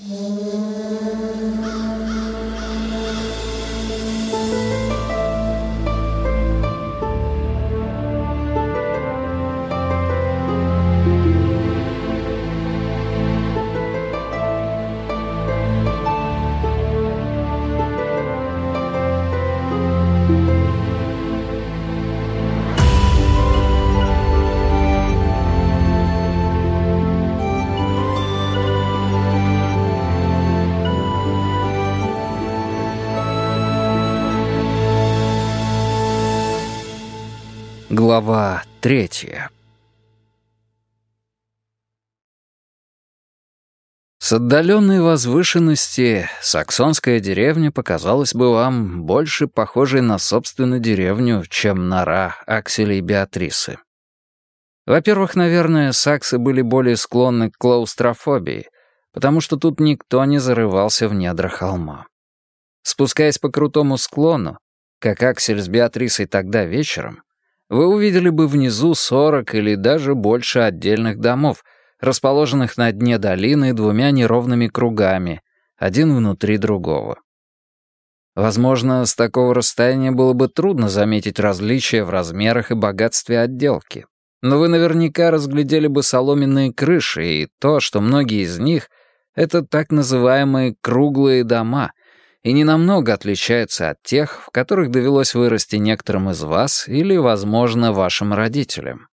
Mm-hmm. Третья С отдаленной возвышенности саксонская деревня показалась бы вам больше похожей на собственную деревню, чем нора Акселя и Беатрисы. Во-первых, наверное, саксы были более склонны к клаустрофобии, потому что тут никто не зарывался в недра холма. Спускаясь по крутому склону, как Аксель с Беатрисой тогда вечером, вы увидели бы внизу 40 или даже больше отдельных домов, расположенных на дне долины двумя неровными кругами, один внутри другого. Возможно, с такого расстояния было бы трудно заметить различия в размерах и богатстве отделки. Но вы наверняка разглядели бы соломенные крыши и то, что многие из них — это так называемые «круглые дома», и ненамного отличаются от тех, в которых довелось вырасти некоторым из вас или, возможно, вашим родителям.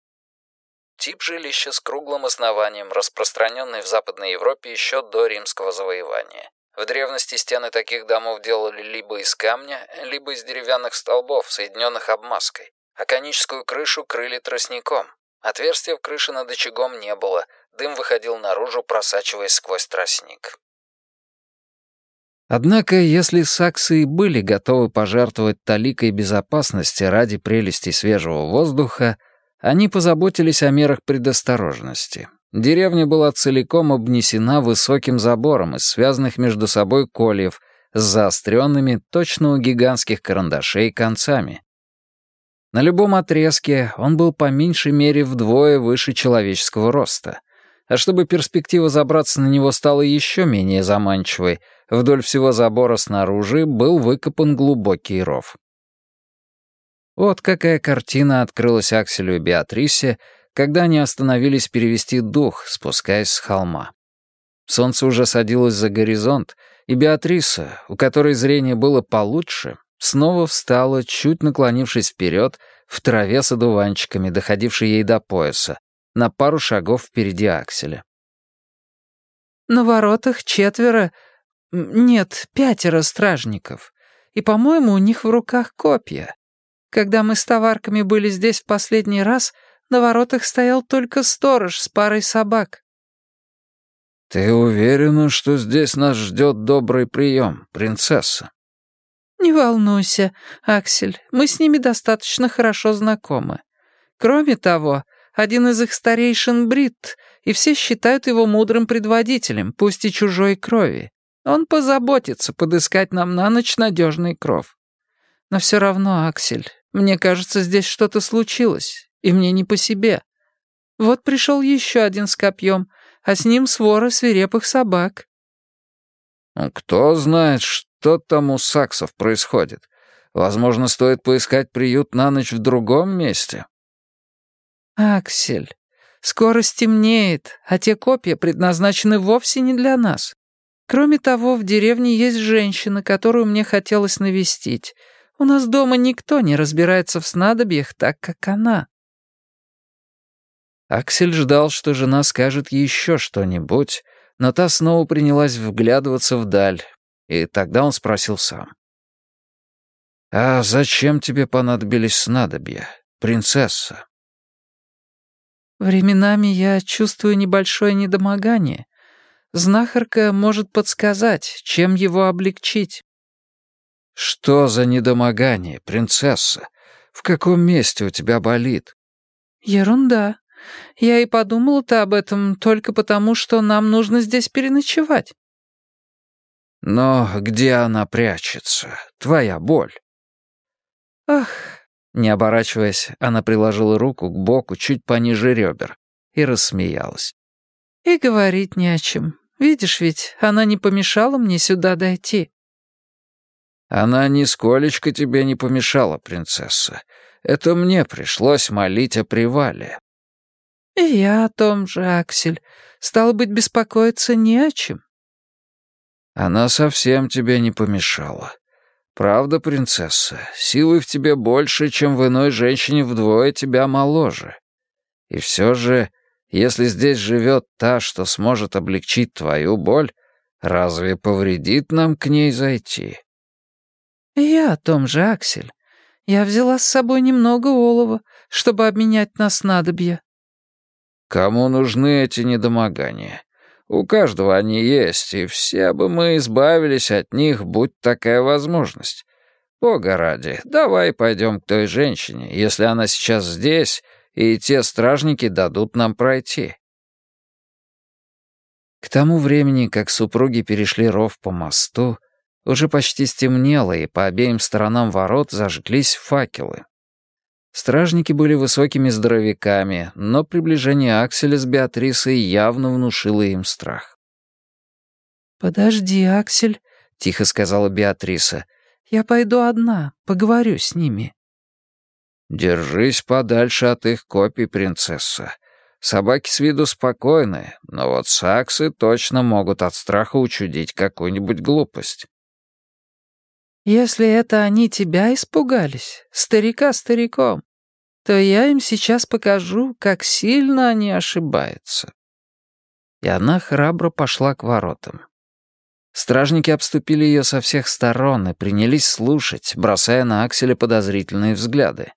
Тип жилища с круглым основанием, распространенный в Западной Европе еще до римского завоевания. В древности стены таких домов делали либо из камня, либо из деревянных столбов, соединенных обмазкой, а коническую крышу крыли тростником. Отверстия в крыше над очагом не было, дым выходил наружу, просачиваясь сквозь тростник. Однако, если саксы и были готовы пожертвовать таликой безопасности ради прелести свежего воздуха, они позаботились о мерах предосторожности. Деревня была целиком обнесена высоким забором из связанных между собой кольев с заостренными, точно у гигантских карандашей, концами. На любом отрезке он был по меньшей мере вдвое выше человеческого роста. А чтобы перспектива забраться на него стала еще менее заманчивой — Вдоль всего забора снаружи был выкопан глубокий ров. Вот какая картина открылась Акселю и Беатрисе, когда они остановились перевести дух, спускаясь с холма. Солнце уже садилось за горизонт, и Беатриса, у которой зрение было получше, снова встала, чуть наклонившись вперед, в траве с одуванчиками, доходившей ей до пояса, на пару шагов впереди Акселя. «На воротах четверо нет, пятеро стражников. И, по-моему, у них в руках копья. Когда мы с товарками были здесь в последний раз, на воротах стоял только сторож с парой собак. «Ты уверена, что здесь нас ждет добрый прием, принцесса?» «Не волнуйся, Аксель, мы с ними достаточно хорошо знакомы. Кроме того, один из их старейшин Брит, и все считают его мудрым предводителем, пусть и чужой крови. Он позаботится подыскать нам на ночь надежный кров. Но все равно, Аксель, мне кажется, здесь что-то случилось, и мне не по себе. Вот пришел еще один с копьем, а с ним свора свирепых собак. Кто знает, что там у саксов происходит. Возможно, стоит поискать приют на ночь в другом месте. Аксель, скоро стемнеет, а те копья предназначены вовсе не для нас. Кроме того, в деревне есть женщина, которую мне хотелось навестить. У нас дома никто не разбирается в снадобьях так, как она». Аксель ждал, что жена скажет еще что-нибудь, но та снова принялась вглядываться вдаль, и тогда он спросил сам. «А зачем тебе понадобились снадобья, принцесса?» «Временами я чувствую небольшое недомогание», Знахарка может подсказать, чем его облегчить. «Что за недомогание, принцесса? В каком месте у тебя болит?» «Ерунда. Я и подумала-то об этом только потому, что нам нужно здесь переночевать». «Но где она прячется? Твоя боль?» «Ах...» Не оборачиваясь, она приложила руку к боку чуть пониже ребер и рассмеялась. «И говорить не о чем. Видишь ведь, она не помешала мне сюда дойти». «Она нисколечко тебе не помешала, принцесса. Это мне пришлось молить о привале». «И я о том же, Аксель. Стало быть, беспокоиться не о чем». «Она совсем тебе не помешала. Правда, принцесса, силы в тебе больше, чем в иной женщине вдвое тебя моложе. И все же, если здесь живет та, что сможет облегчить твою боль, разве повредит нам к ней зайти?» «Я о том же, Аксель. Я взяла с собой немного олова, чтобы обменять на снадобье». «Кому нужны эти недомогания? У каждого они есть, и все бы мы избавились от них, будь такая возможность. Бога ради, давай пойдем к той женщине, если она сейчас здесь, и те стражники дадут нам пройти». К тому времени, как супруги перешли ров по мосту, уже почти стемнело, и по обеим сторонам ворот зажглись факелы. Стражники были высокими здоровяками, но приближение Акселя с Беатрисой явно внушило им страх. «Подожди, Аксель», — тихо сказала Беатриса. «Я пойду одна, поговорю с ними». «Держись подальше от их копий, принцесса. Собаки с виду спокойные, но вот саксы точно могут от страха учудить какую-нибудь глупость». Если это они тебя испугались, старика стариком, то я им сейчас покажу, как сильно они ошибаются». И она храбро пошла к воротам. Стражники обступили ее со всех сторон и принялись слушать, бросая на Акселя подозрительные взгляды.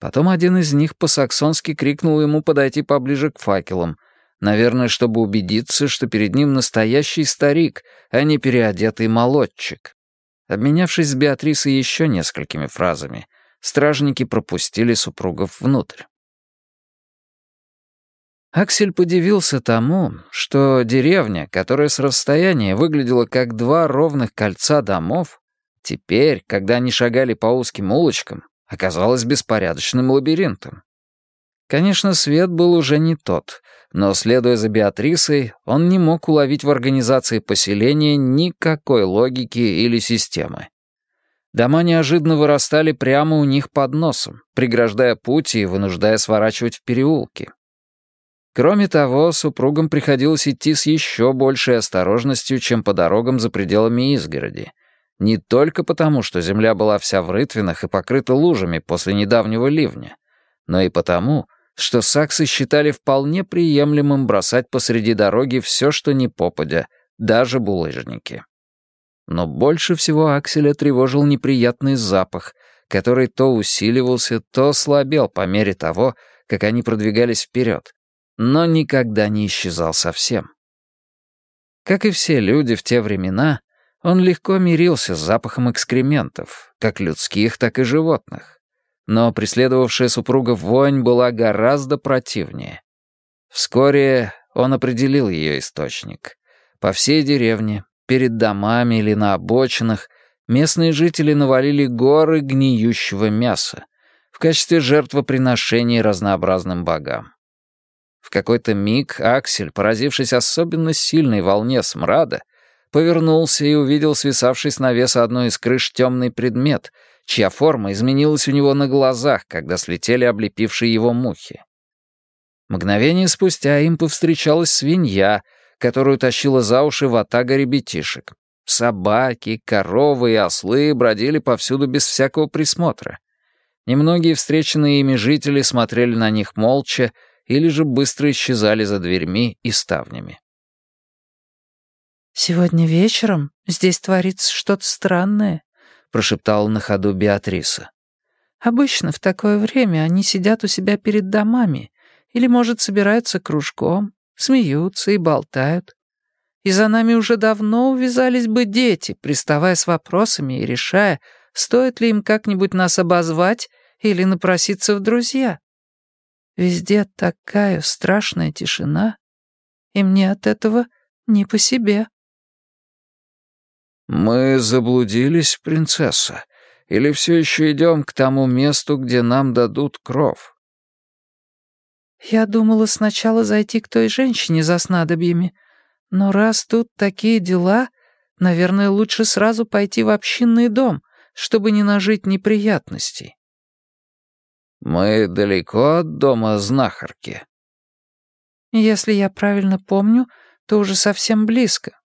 Потом один из них по-саксонски крикнул ему подойти поближе к факелам, наверное, чтобы убедиться, что перед ним настоящий старик, а не переодетый молодчик. Обменявшись с Беатрисой еще несколькими фразами, стражники пропустили супругов внутрь. Аксель подивился тому, что деревня, которая с расстояния выглядела как два ровных кольца домов, теперь, когда они шагали по узким улочкам, оказалась беспорядочным лабиринтом. Конечно, свет был уже не тот, но, следуя за Беатрисой, он не мог уловить в организации поселения никакой логики или системы. Дома неожиданно вырастали прямо у них под носом, преграждая путь и вынуждая сворачивать в переулки. Кроме того, супругам приходилось идти с еще большей осторожностью, чем по дорогам за пределами изгороди. Не только потому, что земля была вся в рытвинах и покрыта лужами после недавнего ливня, но и потому, что саксы считали вполне приемлемым бросать посреди дороги все, что не попадя, даже булыжники. Но больше всего Акселя тревожил неприятный запах, который то усиливался, то слабел по мере того, как они продвигались вперед, но никогда не исчезал совсем. Как и все люди в те времена, он легко мирился с запахом экскрементов, как людских, так и животных но преследовавшая супруга вонь была гораздо противнее. Вскоре он определил ее источник. По всей деревне, перед домами или на обочинах, местные жители навалили горы гниющего мяса в качестве жертвоприношений разнообразным богам. В какой-то миг Аксель, поразившись особенно сильной волне смрада, повернулся и увидел свисавший с навеса одной из крыш темный предмет — чья форма изменилась у него на глазах, когда слетели облепившие его мухи. Мгновение спустя им повстречалась свинья, которую тащила за уши ватага ребятишек. Собаки, коровы и ослы бродили повсюду без всякого присмотра. Немногие встреченные ими жители смотрели на них молча или же быстро исчезали за дверьми и ставнями. «Сегодня вечером здесь творится что-то странное», — прошептала на ходу Беатриса. «Обычно в такое время они сидят у себя перед домами или, может, собираются кружком, смеются и болтают. И за нами уже давно увязались бы дети, приставая с вопросами и решая, стоит ли им как-нибудь нас обозвать или напроситься в друзья. Везде такая страшная тишина, и мне от этого не по себе». «Мы заблудились, принцесса, или все еще идем к тому месту, где нам дадут кров?» «Я думала сначала зайти к той женщине за снадобьями, Но раз тут такие дела, наверное, лучше сразу пойти в общинный дом, чтобы не нажить неприятностей». «Мы далеко от дома знахарки?» «Если я правильно помню, то уже совсем близко».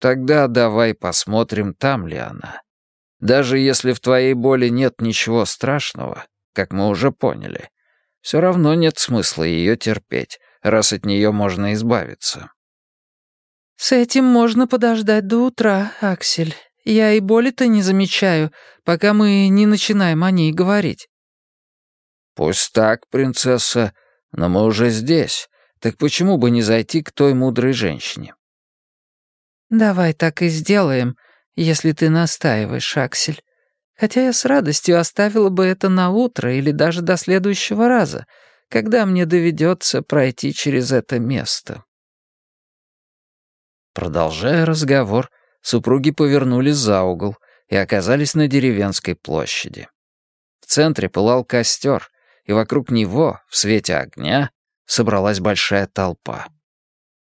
«Тогда давай посмотрим, там ли она. Даже если в твоей боли нет ничего страшного, как мы уже поняли, все равно нет смысла ее терпеть, раз от нее можно избавиться». «С этим можно подождать до утра, Аксель. Я и боли-то не замечаю, пока мы не начинаем о ней говорить». «Пусть так, принцесса, но мы уже здесь. Так почему бы не зайти к той мудрой женщине?» «Давай так и сделаем, если ты настаиваешь, Аксель. Хотя я с радостью оставила бы это на утро или даже до следующего раза, когда мне доведется пройти через это место». Продолжая разговор, супруги повернулись за угол и оказались на деревенской площади. В центре пылал костер, и вокруг него, в свете огня, собралась большая толпа.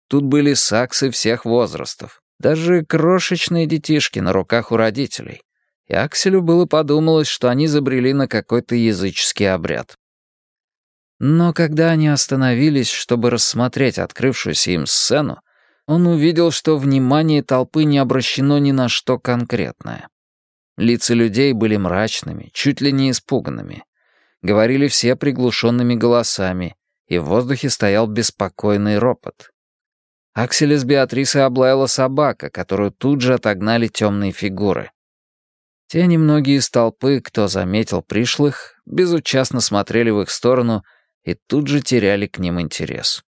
Тут были саксы всех возрастов, даже крошечные детишки на руках у родителей. И Акселю было подумалось, что они забрели на какой-то языческий обряд. Но когда они остановились, чтобы рассмотреть открывшуюся им сцену, он увидел, что внимание толпы не обращено ни на что конкретное. Лица людей были мрачными, чуть ли не испуганными. Говорили все приглушенными голосами, и в воздухе стоял беспокойный ропот. Акселя с Беатрисой облаяла собака, которую тут же отогнали темные фигуры. Те немногие из толпы, кто заметил пришлых, безучастно смотрели в их сторону и тут же теряли к ним интерес.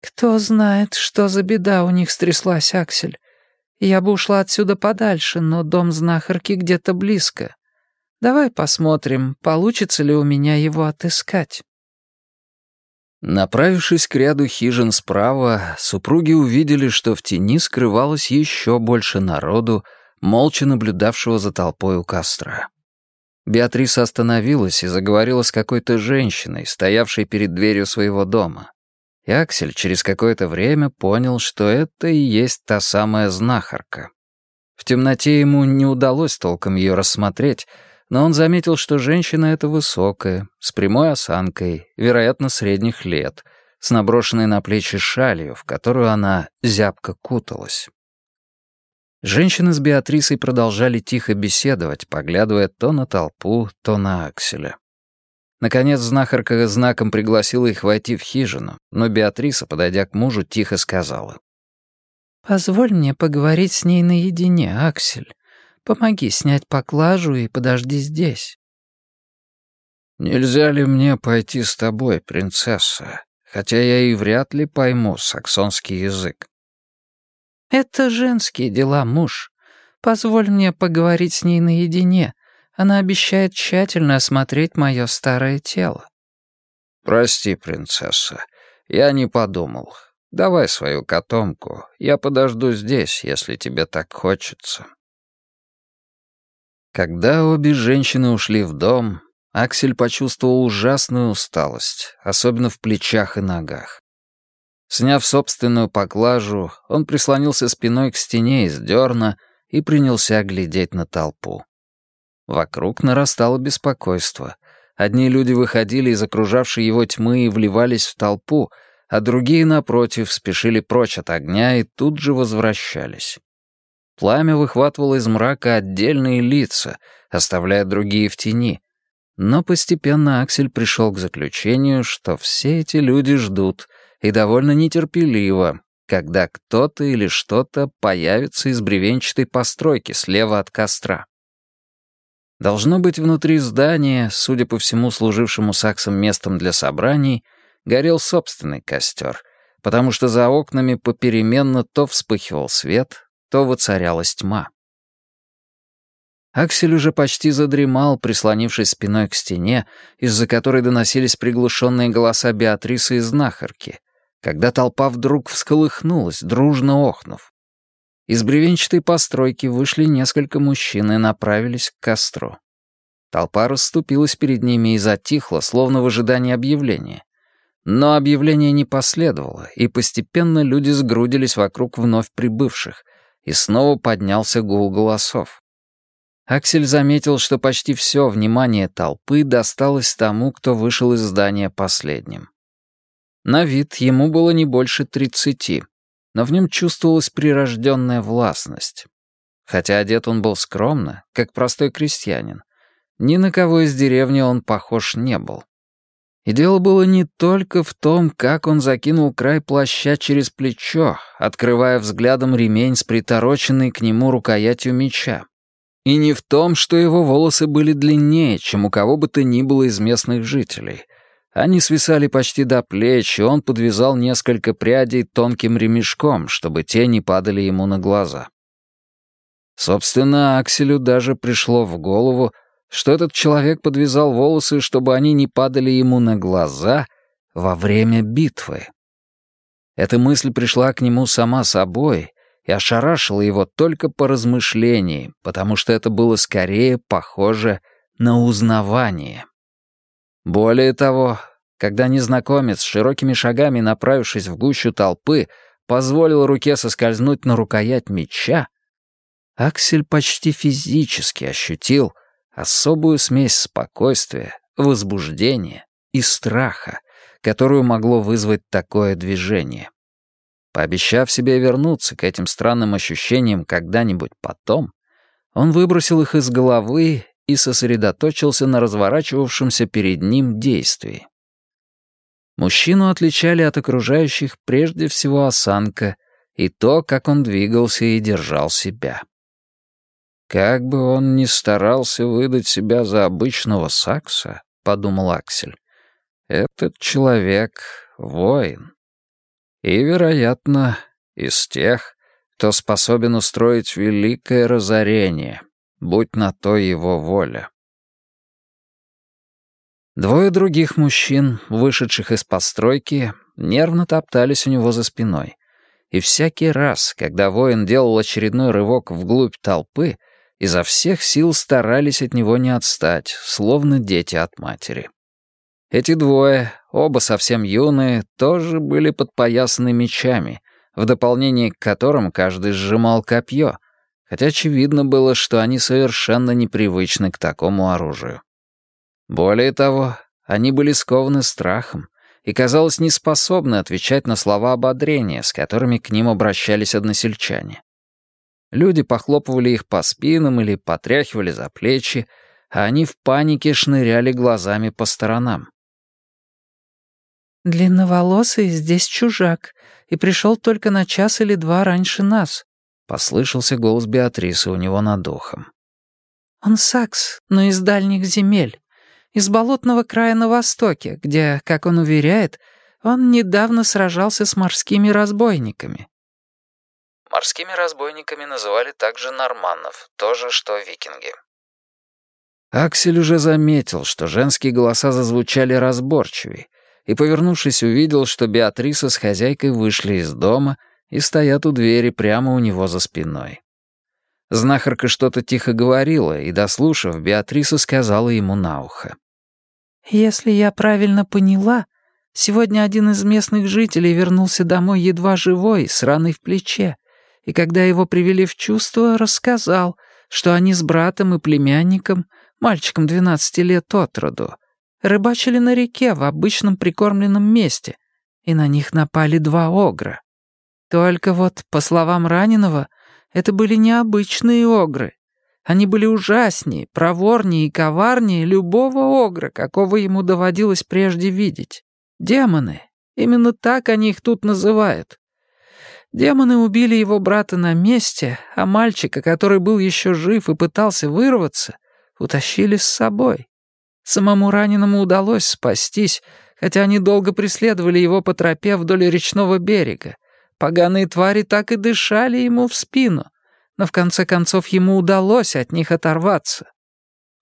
«Кто знает, что за беда у них стряслась, Аксель. Я бы ушла отсюда подальше, но дом знахарки где-то близко. Давай посмотрим, получится ли у меня его отыскать». Направившись к ряду хижин справа, супруги увидели, что в тени скрывалось еще больше народу, молча наблюдавшего за толпой у костра. Беатриса остановилась и заговорила с какой-то женщиной, стоявшей перед дверью своего дома. И Аксель через какое-то время понял, что это и есть та самая знахарка. В темноте ему не удалось толком ее рассмотреть, но он заметил, что женщина эта высокая, с прямой осанкой, вероятно, средних лет, с наброшенной на плечи шалью, в которую она зябко куталась. Женщины с Беатрисой продолжали тихо беседовать, поглядывая то на толпу, то на Акселя. Наконец, знахарка знаком пригласила их войти в хижину, но Беатриса, подойдя к мужу, тихо сказала. «Позволь мне поговорить с ней наедине, Аксель. Помоги снять поклажу и подожди здесь». «Нельзя ли мне пойти с тобой, принцесса, хотя я и вряд ли пойму саксонский язык?» «Это женские дела, муж. Позволь мне поговорить с ней наедине. Она обещает тщательно осмотреть мое старое тело». «Прости, принцесса, я не подумал. Давай свою котомку, я подожду здесь, если тебе так хочется». Когда обе женщины ушли в дом, Аксель почувствовал ужасную усталость, особенно в плечах и ногах. Сняв собственную поклажу, он прислонился спиной к стене из дерна и принялся глядеть на толпу. Вокруг нарастало беспокойство. Одни люди выходили из окружавшей его тьмы и вливались в толпу, а другие, напротив, спешили прочь от огня и тут же возвращались. Пламя выхватывало из мрака отдельные лица, оставляя другие в тени. Но постепенно Аксель пришел к заключению, что все эти люди ждут, и довольно нетерпеливо, когда кто-то или что-то появится из бревенчатой постройки слева от костра. Должно быть, внутри здания, судя по всему служившему саксом местом для собраний, горел собственный костер, потому что за окнами попеременно то вспыхивал свет, то воцарялась тьма. Аксель уже почти задремал, прислонившись спиной к стене, из-за которой доносились приглушенные голоса Беатрисы и знахарки, когда толпа вдруг всколыхнулась, дружно охнув. Из бревенчатой постройки вышли несколько мужчин и направились к костру. Толпа расступилась перед ними и затихла, словно в ожидании объявления. Но объявление не последовало, и постепенно люди сгрудились вокруг вновь прибывших, и снова поднялся гул голосов. Аксель заметил, что почти все внимание толпы досталось тому, кто вышел из здания последним. На вид ему было не больше тридцати, но в нем чувствовалась прирожденная властность. Хотя одет он был скромно, как простой крестьянин, ни на кого из деревни он похож не был. И дело было не только в том, как он закинул край плаща через плечо, открывая взглядом ремень с притороченной к нему рукоятью меча. И не в том, что его волосы были длиннее, чем у кого бы то ни было из местных жителей. Они свисали почти до плеч, и он подвязал несколько прядей тонким ремешком, чтобы те не падали ему на глаза. Собственно, Акселю даже пришло в голову, что этот человек подвязал волосы, чтобы они не падали ему на глаза во время битвы. Эта мысль пришла к нему сама собой и ошарашила его только по размышлении, потому что это было скорее похоже на узнавание. Более того, когда незнакомец, широкими шагами направившись в гущу толпы, позволил руке соскользнуть на рукоять меча, Аксель почти физически ощутил, особую смесь спокойствия, возбуждения и страха, которую могло вызвать такое движение. Пообещав себе вернуться к этим странным ощущениям когда-нибудь потом, он выбросил их из головы и сосредоточился на разворачивавшемся перед ним действии. Мужчину отличали от окружающих прежде всего осанка и то, как он двигался и держал себя. «Как бы он ни старался выдать себя за обычного сакса», — подумал Аксель, — «этот человек — воин. И, вероятно, из тех, кто способен устроить великое разорение, будь на то его воля». Двое других мужчин, вышедших из постройки, нервно топтались у него за спиной. И всякий раз, когда воин делал очередной рывок вглубь толпы, изо всех сил старались от него не отстать, словно дети от матери. Эти двое, оба совсем юные, тоже были подпоясаны мечами, в дополнение к которым каждый сжимал копье, хотя очевидно было, что они совершенно непривычны к такому оружию. Более того, они были скованы страхом и, казалось, не способны отвечать на слова ободрения, с которыми к ним обращались односельчане. Люди похлопывали их по спинам или потряхивали за плечи, а они в панике шныряли глазами по сторонам. «Длинноволосый здесь чужак и пришел только на час или два раньше нас», — послышался голос Беатрисы у него над ухом. «Он сакс, но из дальних земель, из болотного края на востоке, где, как он уверяет, он недавно сражался с морскими разбойниками. Морскими разбойниками называли также норманнов, то же, что викинги. Аксель уже заметил, что женские голоса зазвучали разборчивее, и, повернувшись, увидел, что Беатриса с хозяйкой вышли из дома и стоят у двери прямо у него за спиной. Знахарка что-то тихо говорила, и, дослушав, Беатриса сказала ему на ухо. «Если я правильно поняла, сегодня один из местных жителей вернулся домой едва живой, с раной в плече, и когда его привели в чувство, рассказал, что они с братом и племянником, мальчиком 12 лет от роду, рыбачили на реке в обычном прикормленном месте, и на них напали два огра. Только вот, по словам раненого, это были необычные огры. Они были ужаснее, проворнее и коварнее любого огра, какого ему доводилось прежде видеть. Демоны. Именно так они их тут называют. Демоны убили его брата на месте, а мальчика, который был еще жив и пытался вырваться, утащили с собой. Самому раненому удалось спастись, хотя они долго преследовали его по тропе вдоль речного берега. Поганые твари так и дышали ему в спину, но в конце концов ему удалось от них оторваться.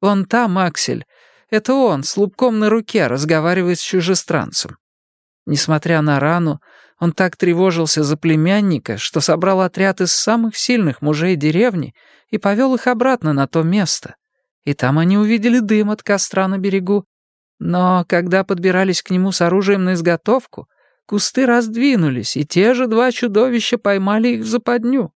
Вон там, Аксель, это он с лубком на руке разговаривает с чужестранцем. Несмотря на рану, он так тревожился за племянника, что собрал отряд из самых сильных мужей деревни и повел их обратно на то место. И там они увидели дым от костра на берегу. Но когда подбирались к нему с оружием на изготовку, кусты раздвинулись, и те же два чудовища поймали их в западню.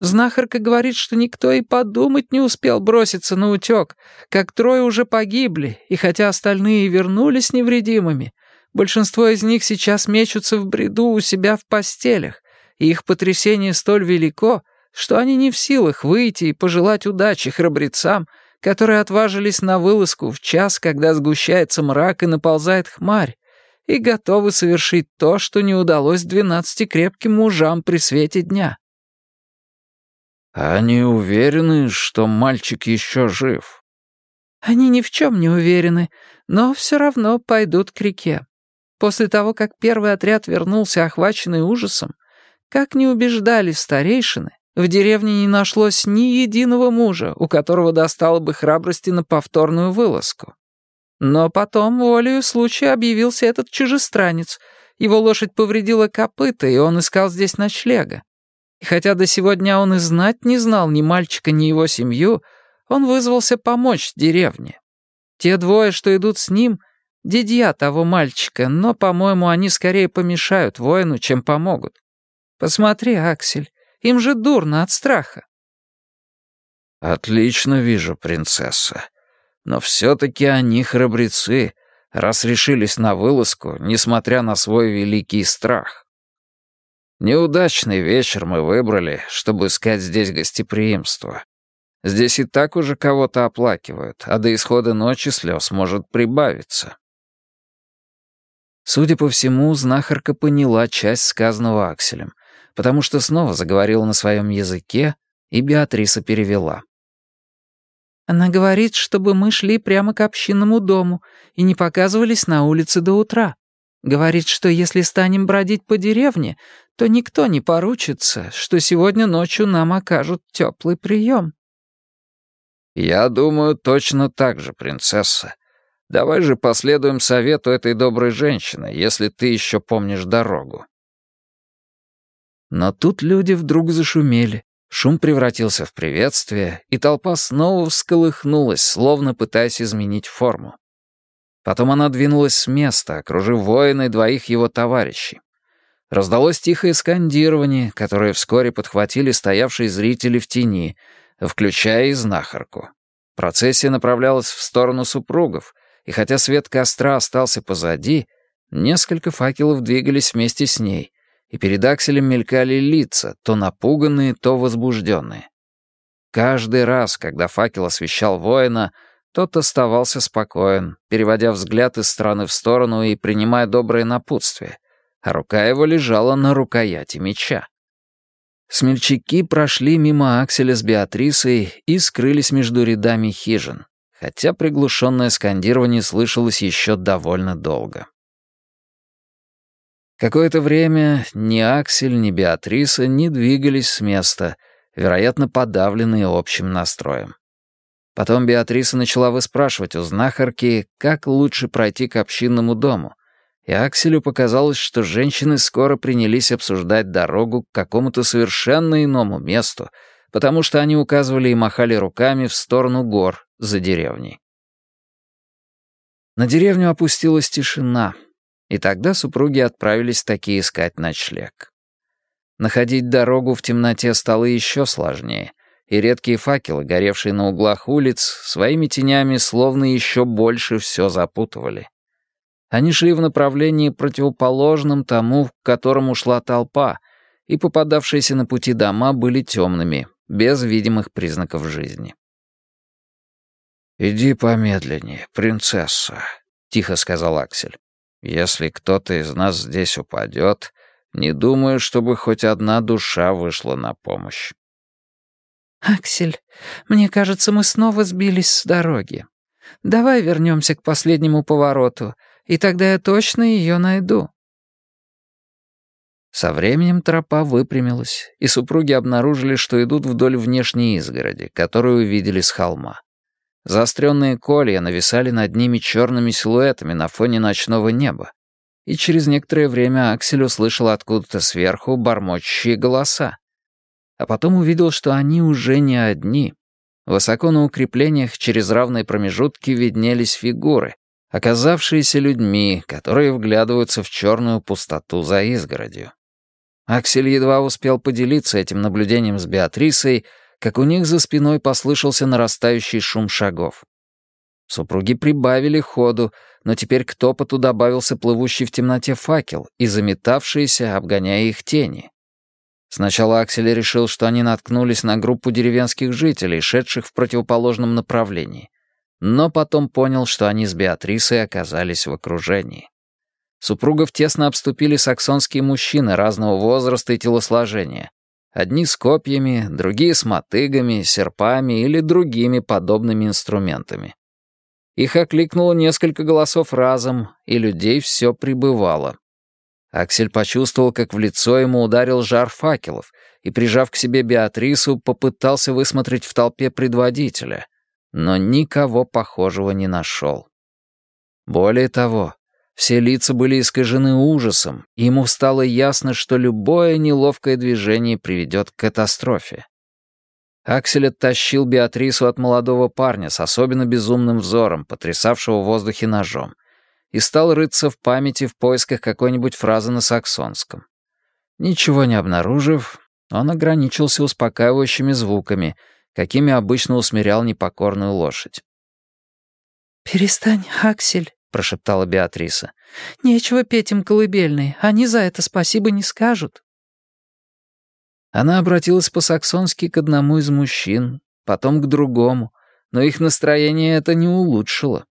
Знахарка говорит, что никто и подумать не успел броситься на утек, как трое уже погибли, и хотя остальные вернулись невредимыми, большинство из них сейчас мечутся в бреду у себя в постелях, и их потрясение столь велико, что они не в силах выйти и пожелать удачи храбрецам, которые отважились на вылазку в час, когда сгущается мрак и наползает хмарь, и готовы совершить то, что не удалось двенадцати крепким мужам при свете дня. «Они уверены, что мальчик еще жив?» «Они ни в чем не уверены, но все равно пойдут к реке. После того, как первый отряд вернулся, охваченный ужасом, как не убеждали старейшины, в деревне не нашлось ни единого мужа, у которого достало бы храбрости на повторную вылазку. Но потом, волею случая, объявился этот чужестранец. Его лошадь повредила копыта, и он искал здесь ночлега. И хотя до сего дня он и знать не знал ни мальчика, ни его семью, он вызвался помочь деревне. Те двое, что идут с ним, — дедья того мальчика, но, по-моему, они скорее помешают воину, чем помогут. Посмотри, Аксель, им же дурно от страха. Отлично вижу, принцесса. Но все-таки они храбрецы, раз решились на вылазку, несмотря на свой великий страх. Неудачный вечер мы выбрали, чтобы искать здесь гостеприимство. Здесь и так уже кого-то оплакивают, а до исхода ночи слез может прибавиться. Судя по всему, знахарка поняла часть сказанного Акселем, потому что снова заговорила на своем языке, и Беатриса перевела. «Она говорит, чтобы мы шли прямо к общинному дому и не показывались на улице до утра. Говорит, что если станем бродить по деревне, то никто не поручится, что сегодня ночью нам окажут теплый прием». «Я думаю, точно так же, принцесса. Давай же последуем совету этой доброй женщины, если ты еще помнишь дорогу». Но тут люди вдруг зашумели. Шум превратился в приветствие, и толпа снова всколыхнулась, словно пытаясь изменить форму. Потом она двинулась с места, окружив воина и двоих его товарищей. Раздалось тихое скандирование, которое вскоре подхватили стоявшие зрители в тени, включая и знахарку. Процессия направлялась в сторону супругов, и хотя свет костра остался позади, несколько факелов двигались вместе с ней, и перед Акселем мелькали лица, то напуганные, то возбужденные. Каждый раз, когда факел освещал воина, тот оставался спокоен, переводя взгляд из стороны в сторону и принимая доброе напутствие, а рука его лежала на рукояти меча. Смельчаки прошли мимо Акселя с Беатрисой и скрылись между рядами хижин, хотя приглушенное скандирование слышалось еще довольно долго. Какое-то время ни Аксель, ни Беатриса не двигались с места, вероятно, подавленные общим настроем. Потом Беатриса начала выспрашивать у знахарки, как лучше пройти к общинному дому, и Акселю показалось, что женщины скоро принялись обсуждать дорогу к какому-то совершенно иному месту, потому что они указывали и махали руками в сторону гор за деревней. На деревню опустилась тишина, и тогда супруги отправились таки искать ночлег. Находить дорогу в темноте стало еще сложнее, и редкие факелы, горевшие на углах улиц, своими тенями словно еще больше все запутывали. Они шли в направлении противоположном тому, к которому шла толпа, и попадавшиеся на пути дома были темными, без видимых признаков жизни. «Иди помедленнее, принцесса», — тихо сказал Аксель. Если кто-то из нас здесь упадет, не думаю, чтобы хоть одна душа вышла на помощь. «Аксель, мне кажется, мы снова сбились с дороги. Давай вернемся к последнему повороту, и тогда я точно ее найду». Со временем тропа выпрямилась, и супруги обнаружили, что идут вдоль внешней изгороди, которую увидели с холма. Заостренные колья нависали над ними черными силуэтами на фоне ночного неба. И через некоторое время Аксель услышал откуда-то сверху бормочущие голоса. А потом увидел, что они уже не одни. Высоко на укреплениях через равные промежутки виднелись фигуры, оказавшиеся людьми, которые вглядываются в черную пустоту за изгородью. Аксель едва успел поделиться этим наблюдением с Беатрисой, как у них за спиной послышался нарастающий шум шагов. Супруги прибавили ходу, но теперь к топоту добавился плывущий в темноте факел и заметавшиеся, обгоняя их тени. Сначала Аксель решил, что они наткнулись на группу деревенских жителей, шедших в противоположном направлении. Но потом понял, что они с Беатрисой оказались в окружении. Супругов тесно обступили саксонские мужчины разного возраста и телосложения. Одни с копьями, другие с мотыгами, серпами или другими подобными инструментами. Их окликнуло несколько голосов разом, и людей все прибывало. Аксель почувствовал, как в лицо ему ударил жар факелов, и, прижав к себе Беатрису, попытался высмотреть в толпе предводителя, но никого похожего не нашел. Более того, все лица были искажены ужасом, и ему стало ясно, что любое неловкое движение приведет к катастрофе. Аксель оттащил Беатрису от молодого парня с особенно безумным взором, потрясавшего в воздухе ножом, и стал рыться в памяти в поисках какой-нибудь фразы на саксонском. Ничего не обнаружив, он ограничился успокаивающими звуками, какими обычно усмирял непокорную лошадь. «Перестань, Аксель», — прошептала Беатриса. «Нечего петь им колыбельные, они за это спасибо не скажут». Она обратилась по-саксонски к одному из мужчин, потом к другому, но их настроение это не улучшило.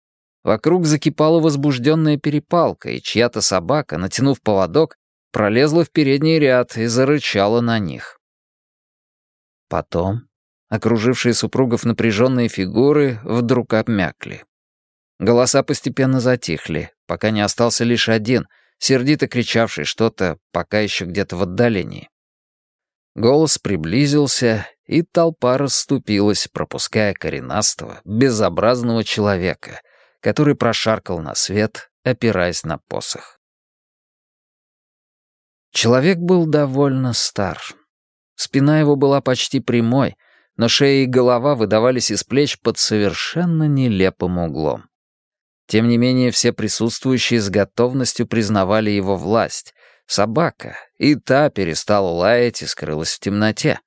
Вокруг закипала возбужденная перепалка, и чья-то собака, натянув поводок, пролезла в передний ряд и зарычала на них. Потом окружившие супругов напряженные фигуры вдруг обмякли. Голоса постепенно затихли, пока не остался лишь один, сердито кричавший что-то, пока еще где-то в отдалении. Голос приблизился, и толпа расступилась, пропуская коренастого, безобразного человека, который прошаркал на свет, опираясь на посох. Человек был довольно стар. Спина его была почти прямой, но шея и голова выдавались из плеч под совершенно нелепым углом. Тем не менее, все присутствующие с готовностью признавали его власть. Собака, и та перестала лаять и скрылась в темноте.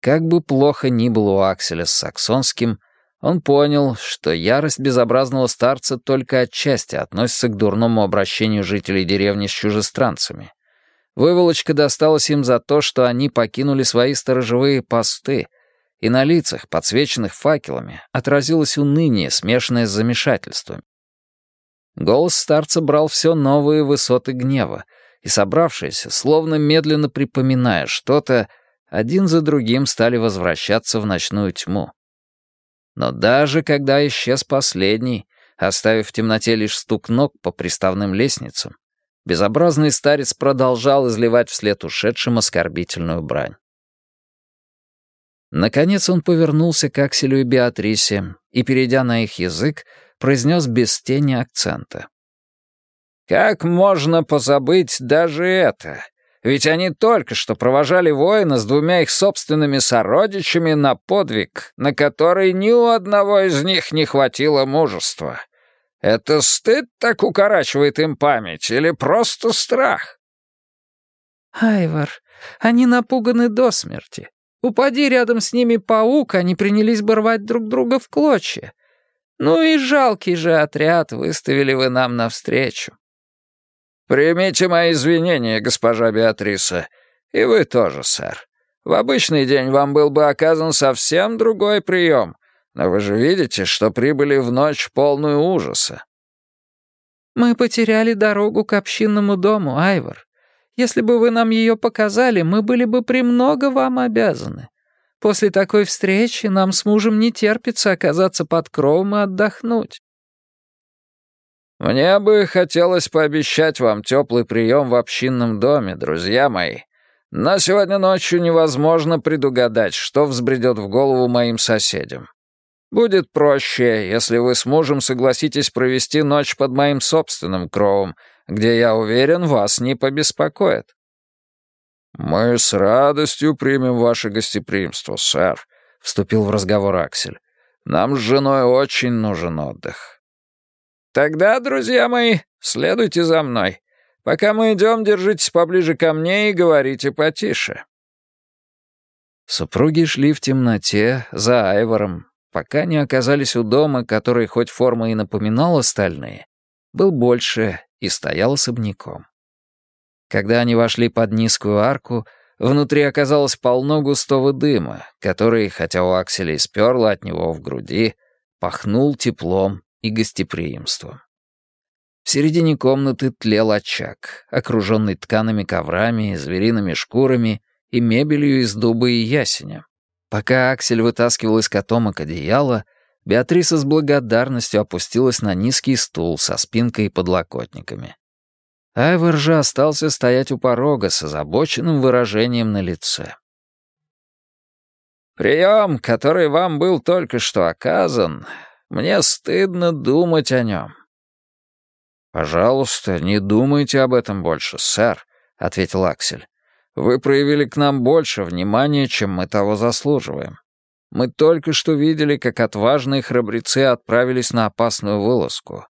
Как бы плохо ни было у Акселя с саксонским, он понял, что ярость безобразного старца только отчасти относится к дурному обращению жителей деревни с чужестранцами. Выволочка досталась им за то, что они покинули свои сторожевые посты, и на лицах, подсвеченных факелами, отразилось уныние, смешанное с замешательством. Голос старца брал все новые высоты гнева, и собравшиеся, словно медленно припоминая что-то, один за другим стали возвращаться в ночную тьму. Но даже когда исчез последний, оставив в темноте лишь стук ног по приставным лестницам, безобразный старец продолжал изливать вслед ушедшим оскорбительную брань. Наконец он повернулся к Акселю и Беатрисе и, перейдя на их язык, произнес без тени акцента. «Как можно позабыть даже это? Ведь они только что провожали воина с двумя их собственными сородичами на подвиг, на который ни у одного из них не хватило мужества. Это стыд так укорачивает им память или просто страх? Айвар, они напуганы до смерти. Упади рядом с ними паук, они принялись бы рвать друг друга в клочья. Ну и жалкий же отряд выставили вы нам навстречу. «Примите мои извинения, госпожа Беатриса. И вы тоже, сэр. В обычный день вам был бы оказан совсем другой прием, но вы же видите, что прибыли в ночь полную ужаса». «Мы потеряли дорогу к общинному дому, Айвор. Если бы вы нам ее показали, мы были бы премного вам обязаны. После такой встречи нам с мужем не терпится оказаться под кровом и отдохнуть. «Мне бы хотелось пообещать вам теплый прием в общинном доме, друзья мои. Но сегодня ночью невозможно предугадать, что взбредет в голову моим соседям. Будет проще, если вы с мужем согласитесь провести ночь под моим собственным кровом, где, я уверен, вас не побеспокоит». «Мы с радостью примем ваше гостеприимство, сэр», — вступил в разговор Аксель. «Нам с женой очень нужен отдых. Тогда, друзья мои, следуйте за мной. Пока мы идем, держитесь поближе ко мне и говорите потише». Супруги шли в темноте за Айвором, пока не оказались у дома, который хоть форма и напоминал остальные, был больше и стоял особняком. Когда они вошли под низкую арку, внутри оказалось полно густого дыма, который, хотя у Акселя и сперло от него в груди, пахнул теплом и гостеприимством. В середине комнаты тлел очаг, окруженный ткаными коврами, звериными шкурами и мебелью из дуба и ясеня. Пока Аксель вытаскивал из котомок одеяло, Беатриса с благодарностью опустилась на низкий стул со спинкой и подлокотниками. Айвор же остался стоять у порога с озабоченным выражением на лице. «Прием, который вам был только что оказан, мне стыдно думать о нем». «Пожалуйста, не думайте об этом больше, сэр», — ответил Аксель. «Вы проявили к нам больше внимания, чем мы того заслуживаем. Мы только что видели, как отважные храбрецы отправились на опасную вылазку.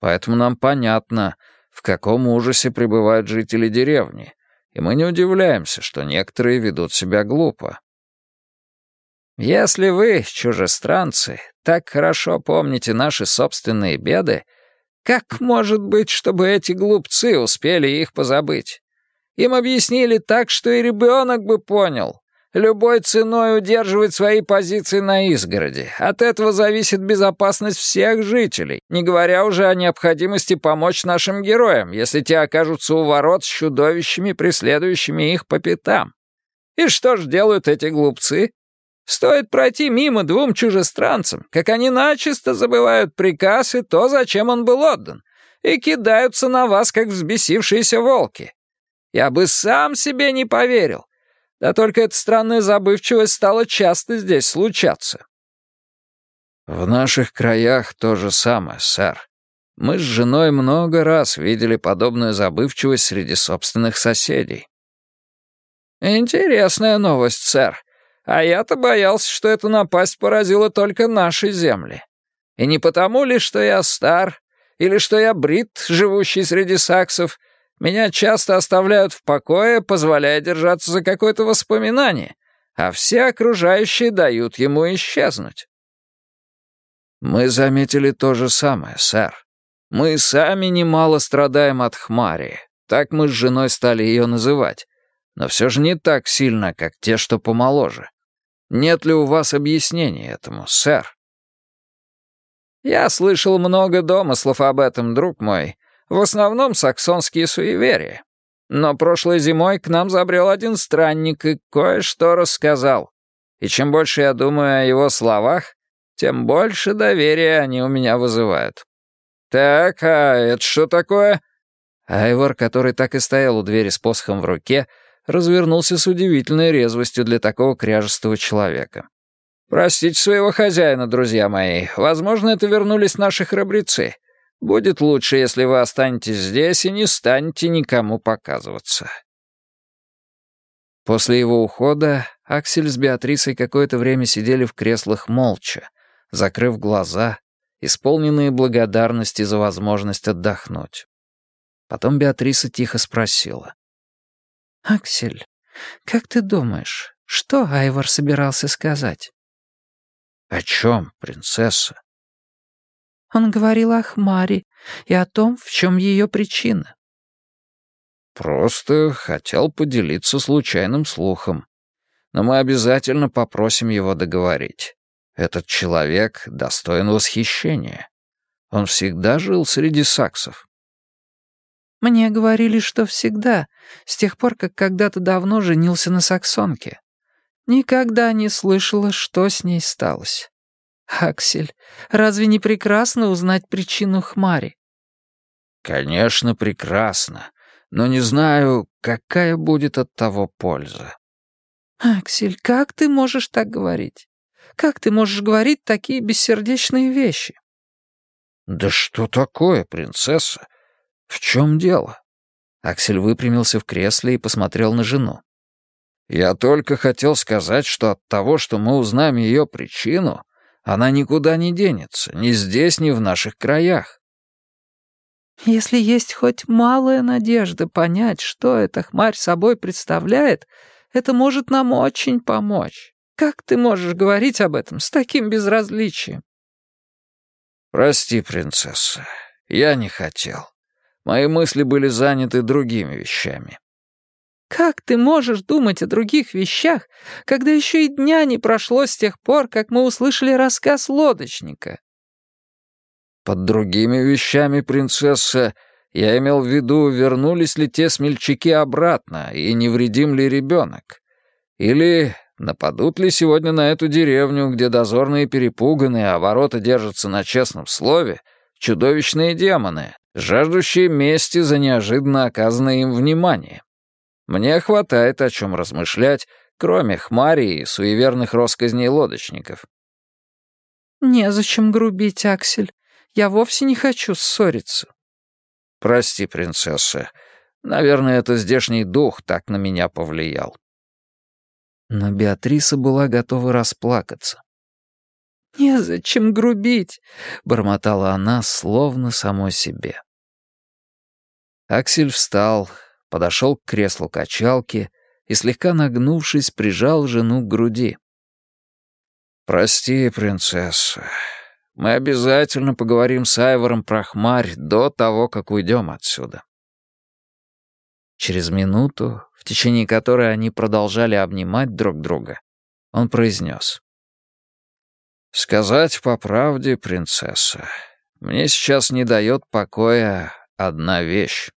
Поэтому нам понятно, в каком ужасе пребывают жители деревни, и мы не удивляемся, что некоторые ведут себя глупо. Если вы, чужестранцы, так хорошо помните наши собственные беды, как может быть, чтобы эти глупцы успели их позабыть? Им объяснили так, что и ребенок бы понял любой ценой удерживать свои позиции на изгороди. От этого зависит безопасность всех жителей, не говоря уже о необходимости помочь нашим героям, если те окажутся у ворот с чудовищами, преследующими их по пятам. И что ж делают эти глупцы? Стоит пройти мимо двум чужестранцам, как они начисто забывают приказ и то, зачем он был отдан, и кидаются на вас, как взбесившиеся волки. Я бы сам себе не поверил, да только эта странная забывчивость стала часто здесь случаться. В наших краях то же самое, сэр. Мы с женой много раз видели подобную забывчивость среди собственных соседей. Интересная новость, сэр. А я-то боялся, что эта напасть поразила только наши земли. И не потому ли, что я стар, или что я брит, живущий среди саксов, меня часто оставляют в покое, позволяя держаться за какое-то воспоминание, а все окружающие дают ему исчезнуть. Мы заметили то же самое, сэр. Мы сами немало страдаем от хмари. Так мы с женой стали ее называть. Но все же не так сильно, как те, что помоложе. Нет ли у вас объяснений этому, сэр? Я слышал много домыслов об этом, друг мой, в основном саксонские суеверия. Но прошлой зимой к нам забрел один странник и кое-что рассказал. И чем больше я думаю о его словах, тем больше доверия они у меня вызывают. Так, а это что такое? Айвор, который так и стоял у двери с посохом в руке, развернулся с удивительной резвостью для такого кряжестого человека. «Простите своего хозяина, друзья мои. Возможно, это вернулись наши храбрецы. Будет лучше, если вы останетесь здесь и не станете никому показываться». После его ухода Аксель с Беатрисой какое-то время сидели в креслах молча, закрыв глаза, исполненные благодарности за возможность отдохнуть. Потом Беатриса тихо спросила. «Аксель, как ты думаешь, что Айвор собирался сказать?» «О чем, принцесса?» Он говорил о Хмаре и о том, в чем ее причина. Просто хотел поделиться случайным слухом. Но мы обязательно попросим его договорить. Этот человек достоин восхищения. Он всегда жил среди саксов. Мне говорили, что всегда, с тех пор, как когда-то давно женился на саксонке. Никогда не слышала, что с ней сталось. Аксель, разве не прекрасно узнать причину хмари? Конечно, прекрасно, но не знаю, какая будет от того польза. Аксель, как ты можешь так говорить? Как ты можешь говорить такие бессердечные вещи? Да что такое, принцесса? В чем дело? Аксель выпрямился в кресле и посмотрел на жену. Я только хотел сказать, что от того, что мы узнаем ее причину, она никуда не денется, ни здесь, ни в наших краях. Если есть хоть малая надежда понять, что эта хмарь собой представляет, это может нам очень помочь. Как ты можешь говорить об этом с таким безразличием?» «Прости, принцесса, я не хотел. Мои мысли были заняты другими вещами». «Как ты можешь думать о других вещах, когда еще и дня не прошло с тех пор, как мы услышали рассказ лодочника?» Под другими вещами, принцесса, я имел в виду, вернулись ли те смельчаки обратно, и невредим ли ребенок. Или нападут ли сегодня на эту деревню, где дозорные перепуганы, а ворота держатся на честном слове, чудовищные демоны, жаждущие мести за неожиданно оказанное им внимание. Мне хватает о чем размышлять, кроме хмари и суеверных росказней лодочников. «Незачем грубить, Аксель. Я вовсе не хочу ссориться». «Прости, принцесса. Наверное, это здешний дух так на меня повлиял». Но Беатриса была готова расплакаться. «Незачем грубить», — бормотала она, словно самой себе. Аксель встал, подошел к креслу качалки и, слегка нагнувшись, прижал жену к груди. «Прости, принцесса. Мы обязательно поговорим с Айвором про хмарь до того, как уйдем отсюда». Через минуту, в течение которой они продолжали обнимать друг друга, он произнес. «Сказать по правде, принцесса, мне сейчас не дает покоя одна вещь».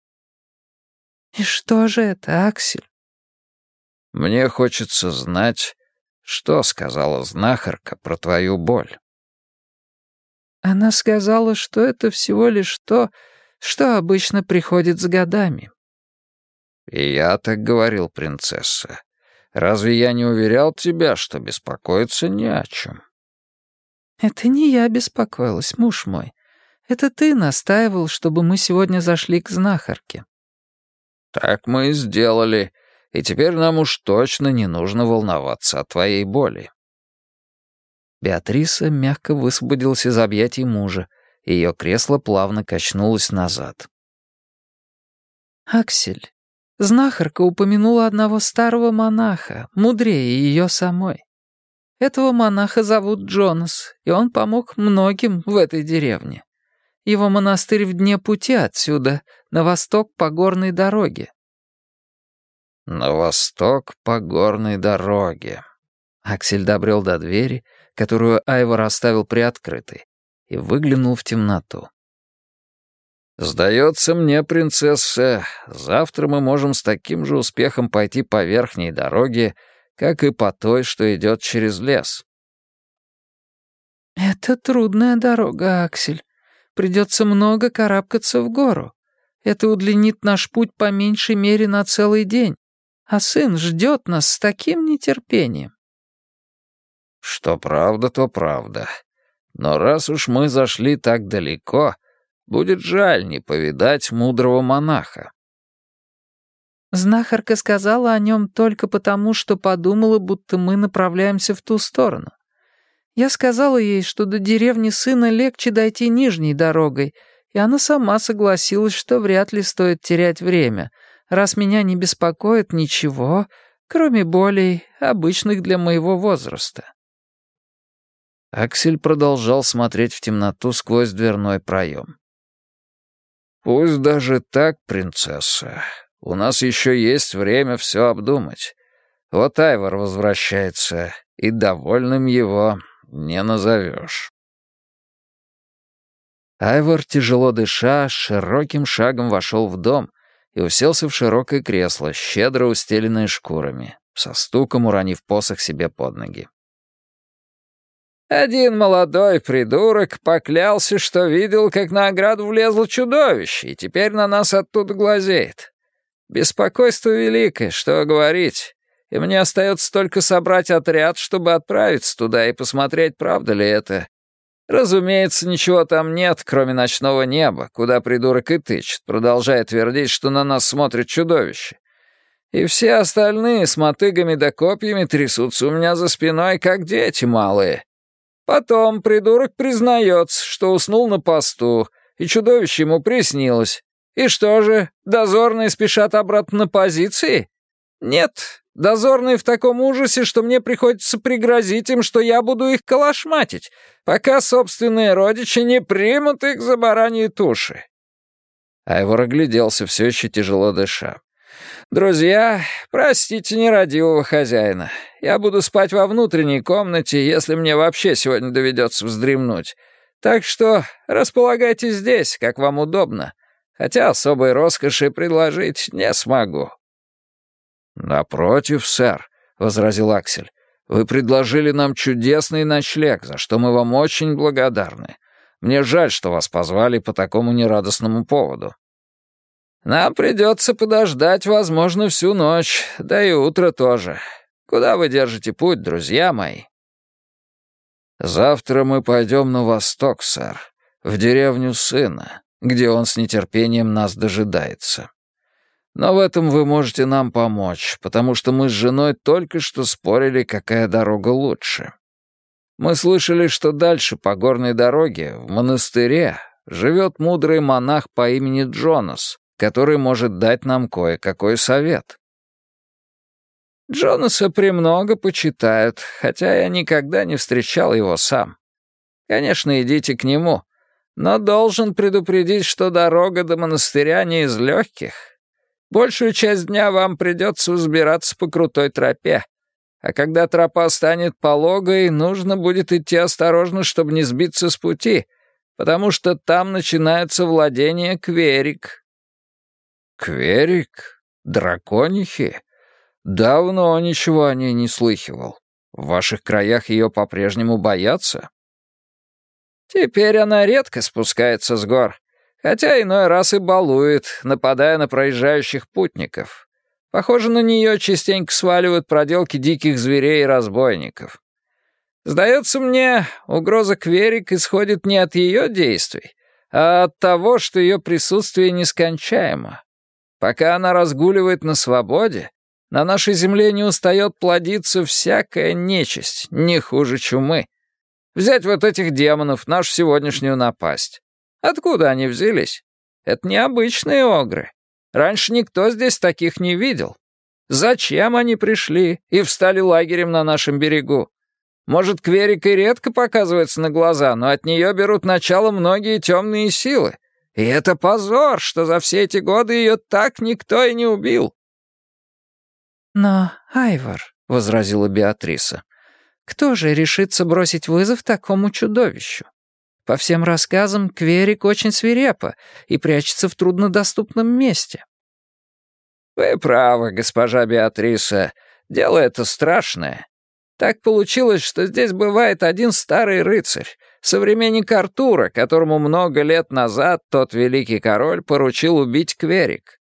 «И что же это, Аксель?» «Мне хочется знать, что сказала знахарка про твою боль». Она сказала, что это всего лишь то, что обычно приходит с годами. И я так говорил, принцесса. Разве я не уверял тебя, что беспокоиться не о чем? Это не я беспокоилась, муж мой. Это ты настаивал, чтобы мы сегодня зашли к знахарке. Так мы и сделали, и теперь нам уж точно не нужно волноваться о твоей боли. Беатриса мягко высвободилась из объятий мужа, и ее кресло плавно качнулось назад. «Аксель, знахарка упомянула одного старого монаха, мудрее ее самой. Этого монаха зовут Джонас, и он помог многим в этой деревне. Его монастырь в дне пути отсюда, на восток по горной дороге». «На восток по горной дороге», Аксель добрел до двери, которую Айвор оставил приоткрытой, и выглянул в темноту. «Сдается мне, принцесса, завтра мы можем с таким же успехом пойти по верхней дороге, как и по той, что идет через лес». «Это трудная дорога, Аксель. Придется много карабкаться в гору. Это удлинит наш путь по меньшей мере на целый день, а сын ждет нас с таким нетерпением». Что правда, то правда. Но раз уж мы зашли так далеко, будет жаль не повидать мудрого монаха. Знахарка сказала о нем только потому, что подумала, будто мы направляемся в ту сторону. Я сказала ей, что до деревни сына легче дойти нижней дорогой, и она сама согласилась, что вряд ли стоит терять время, раз меня не беспокоит ничего, кроме болей, обычных для моего возраста. Аксель продолжал смотреть в темноту сквозь дверной проем. «Пусть даже так, принцесса. У нас еще есть время все обдумать. Вот Айвор возвращается, и довольным его не назовешь». Айвор, тяжело дыша, широким шагом вошел в дом и уселся в широкое кресло, щедро устеленное шкурами, со стуком уронив посох себе под ноги. Один молодой придурок поклялся, что видел, как на ограду влезло чудовище, и теперь на нас оттуда глазеет. Беспокойство великое, что говорить. И мне остается только собрать отряд, чтобы отправиться туда и посмотреть, правда ли это. Разумеется, ничего там нет, кроме ночного неба, куда придурок и тычет, продолжая твердить, что на нас смотрит чудовище. И все остальные с мотыгами да копьями трясутся у меня за спиной, как дети малые. Потом придурок признается, что уснул на посту, и чудовище ему приснилось. И что же, дозорные спешат обратно на позиции? Нет, дозорные в таком ужасе, что мне приходится пригрозить им, что я буду их калашматить, пока собственные родичи не примут их за бараньи туши. Айвор огляделся, все еще тяжело дыша. «Друзья, простите нерадивого хозяина. Я буду спать во внутренней комнате, если мне вообще сегодня доведется вздремнуть. Так что располагайтесь здесь, как вам удобно, хотя особой роскоши предложить не смогу». «Напротив, сэр», — возразил Аксель, — «вы предложили нам чудесный ночлег, за что мы вам очень благодарны. Мне жаль, что вас позвали по такому нерадостному поводу». «Нам придется подождать, возможно, всю ночь, да и утро тоже. Куда вы держите путь, друзья мои?» «Завтра мы пойдем на восток, сэр, в деревню сына, где он с нетерпением нас дожидается. Но в этом вы можете нам помочь, потому что мы с женой только что спорили, какая дорога лучше. Мы слышали, что дальше по горной дороге, в монастыре, живет мудрый монах по имени Джонас, который может дать нам кое-какой совет. Джонаса премного почитают, хотя я никогда не встречал его сам. Конечно, идите к нему, но должен предупредить, что дорога до монастыря не из легких. Большую часть дня вам придется взбираться по крутой тропе, а когда тропа станет пологой, нужно будет идти осторожно, чтобы не сбиться с пути, потому что там начинается владение Кверик, «Кверик? Драконихи? Давно ничего о ней не слыхивал. В ваших краях ее по-прежнему боятся?» «Теперь она редко спускается с гор, хотя иной раз и балует, нападая на проезжающих путников. Похоже, на нее частенько сваливают проделки диких зверей и разбойников. Сдается мне, угроза Кверик исходит не от ее действий, а от того, что ее присутствие нескончаемо. Пока она разгуливает на свободе, на нашей земле не устает плодиться всякая нечисть, не хуже чумы. Взять вот этих демонов, нашу сегодняшнюю напасть. Откуда они взялись? Это необычные огры. Раньше никто здесь таких не видел. Зачем они пришли и встали лагерем на нашем берегу? Может, Кверик и редко показывается на глаза, но от нее берут начало многие темные силы. И это позор, что за все эти годы ее так никто и не убил». «Но, Айвор», — возразила Беатриса, — «кто же решится бросить вызов такому чудовищу? По всем рассказам, Кверик очень свирепо и прячется в труднодоступном месте». «Вы правы, госпожа Беатриса. Дело это страшное. Так получилось, что здесь бывает один старый рыцарь, современник Артура, которому много лет назад тот великий король поручил убить Кверик.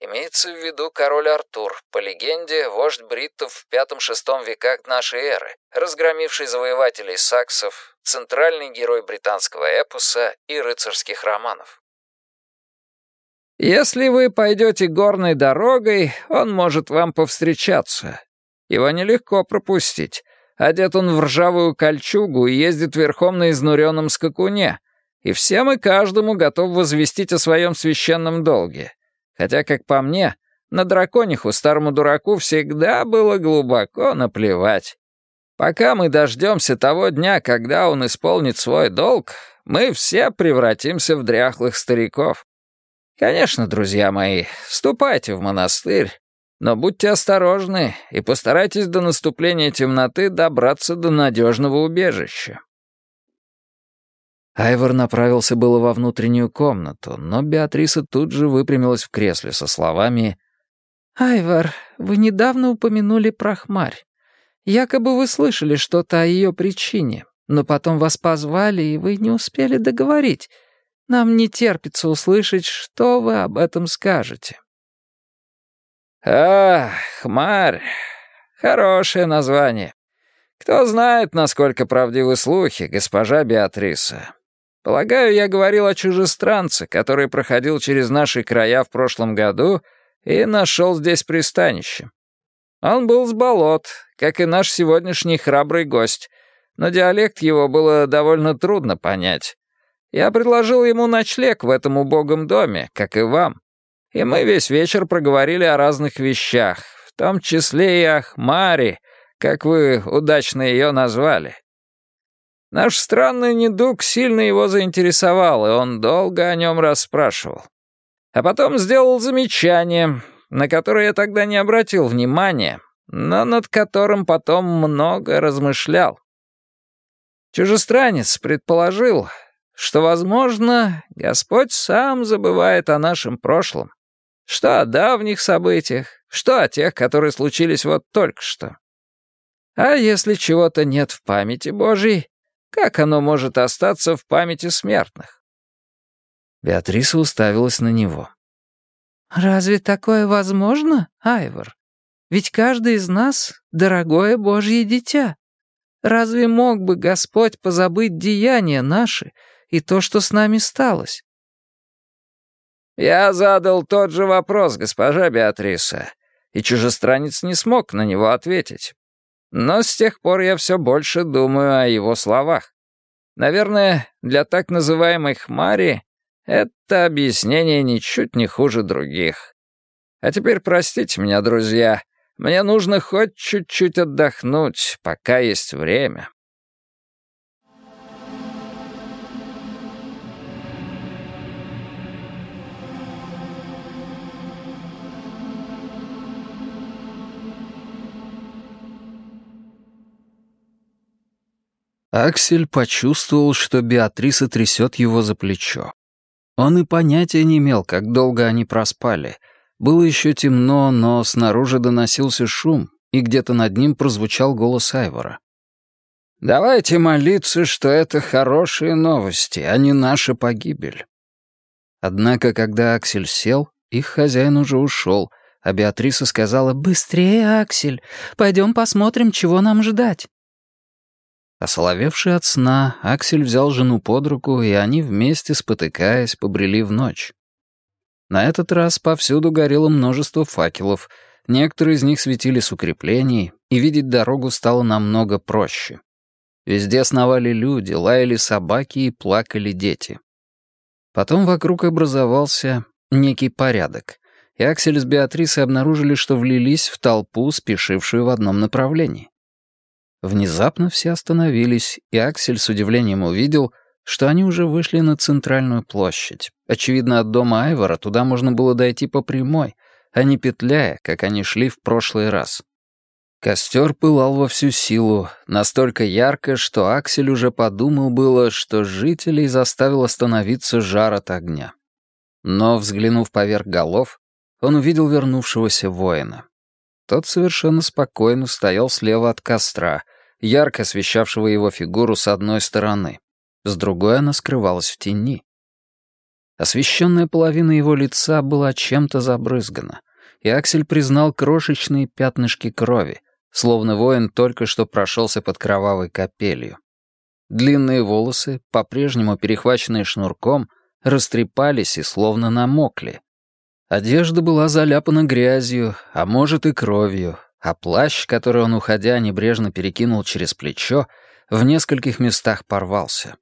Имеется в виду король Артур, по легенде, вождь бриттов в V-VI веках нашей эры, разгромивший завоевателей саксов, центральный герой британского эпоса и рыцарских романов. Если вы пойдете горной дорогой, он может вам повстречаться. Его нелегко пропустить, Одет он в ржавую кольчугу и ездит верхом на изнуренном скакуне. И всем и каждому готов возвестить о своем священном долге. Хотя, как по мне, на дракониху старому дураку всегда было глубоко наплевать. Пока мы дождемся того дня, когда он исполнит свой долг, мы все превратимся в дряхлых стариков. Конечно, друзья мои, ступайте в монастырь, но будьте осторожны и постарайтесь до наступления темноты добраться до надежного убежища». Айвор направился было во внутреннюю комнату, но Беатриса тут же выпрямилась в кресле со словами «Айвор, вы недавно упомянули про хмарь. Якобы вы слышали что-то о ее причине, но потом вас позвали, и вы не успели договорить. Нам не терпится услышать, что вы об этом скажете». «Ах, хмарь. Хорошее название. Кто знает, насколько правдивы слухи, госпожа Беатриса. Полагаю, я говорил о чужестранце, который проходил через наши края в прошлом году и нашел здесь пристанище. Он был с болот, как и наш сегодняшний храбрый гость, но диалект его было довольно трудно понять. Я предложил ему ночлег в этом убогом доме, как и вам. И мы весь вечер проговорили о разных вещах, в том числе и о Хмаре, как вы удачно ее назвали. Наш странный недуг сильно его заинтересовал, и он долго о нем расспрашивал. А потом сделал замечание, на которое я тогда не обратил внимания, но над которым потом много размышлял. Чужестранец предположил, что, возможно, Господь сам забывает о нашем прошлом, что о давних событиях, что о тех, которые случились вот только что. А если чего-то нет в памяти Божьей, как оно может остаться в памяти смертных? Беатриса уставилась на него. «Разве такое возможно, Айвор? Ведь каждый из нас — дорогое Божье дитя. Разве мог бы Господь позабыть деяния наши и то, что с нами сталось?» «Я задал тот же вопрос, госпожа Беатриса, и чужестранец не смог на него ответить. Но с тех пор я все больше думаю о его словах. Наверное, для так называемой хмари это объяснение ничуть не хуже других. А теперь простите меня, друзья, мне нужно хоть чуть-чуть отдохнуть, пока есть время. Аксель почувствовал, что Беатриса трясет его за плечо. Он и понятия не имел, как долго они проспали. Было еще темно, но снаружи доносился шум, и где-то над ним прозвучал голос Айвора. «Давайте молиться, что это хорошие новости, а не наша погибель». Однако, когда Аксель сел, их хозяин уже ушел, а Беатриса сказала «Быстрее, Аксель, пойдем посмотрим, чего нам ждать». Осоловевший от сна, Аксель взял жену под руку, и они вместе, спотыкаясь, побрели в ночь. На этот раз повсюду горело множество факелов, некоторые из них светили с укреплений, и видеть дорогу стало намного проще. Везде сновали люди, лаяли собаки и плакали дети. Потом вокруг образовался некий порядок, и Аксель с Беатрисой обнаружили, что влились в толпу, спешившую в одном направлении. Внезапно все остановились, и Аксель с удивлением увидел, что они уже вышли на центральную площадь. Очевидно, от дома Айвора туда можно было дойти по прямой, а не петляя, как они шли в прошлый раз. Костер пылал во всю силу, настолько ярко, что Аксель уже подумал было, что жителей заставил остановиться жар от огня. Но, взглянув поверх голов, он увидел вернувшегося воина. Тот совершенно спокойно стоял слева от костра, ярко освещавшего его фигуру с одной стороны. С другой она скрывалась в тени. Освещенная половина его лица была чем-то забрызгана, и Аксель признал крошечные пятнышки крови, словно воин только что прошелся под кровавой капелью. Длинные волосы, по-прежнему перехваченные шнурком, растрепались и словно намокли, Одежда была заляпана грязью, а может и кровью, а плащ, который он, уходя, небрежно перекинул через плечо, в нескольких местах порвался.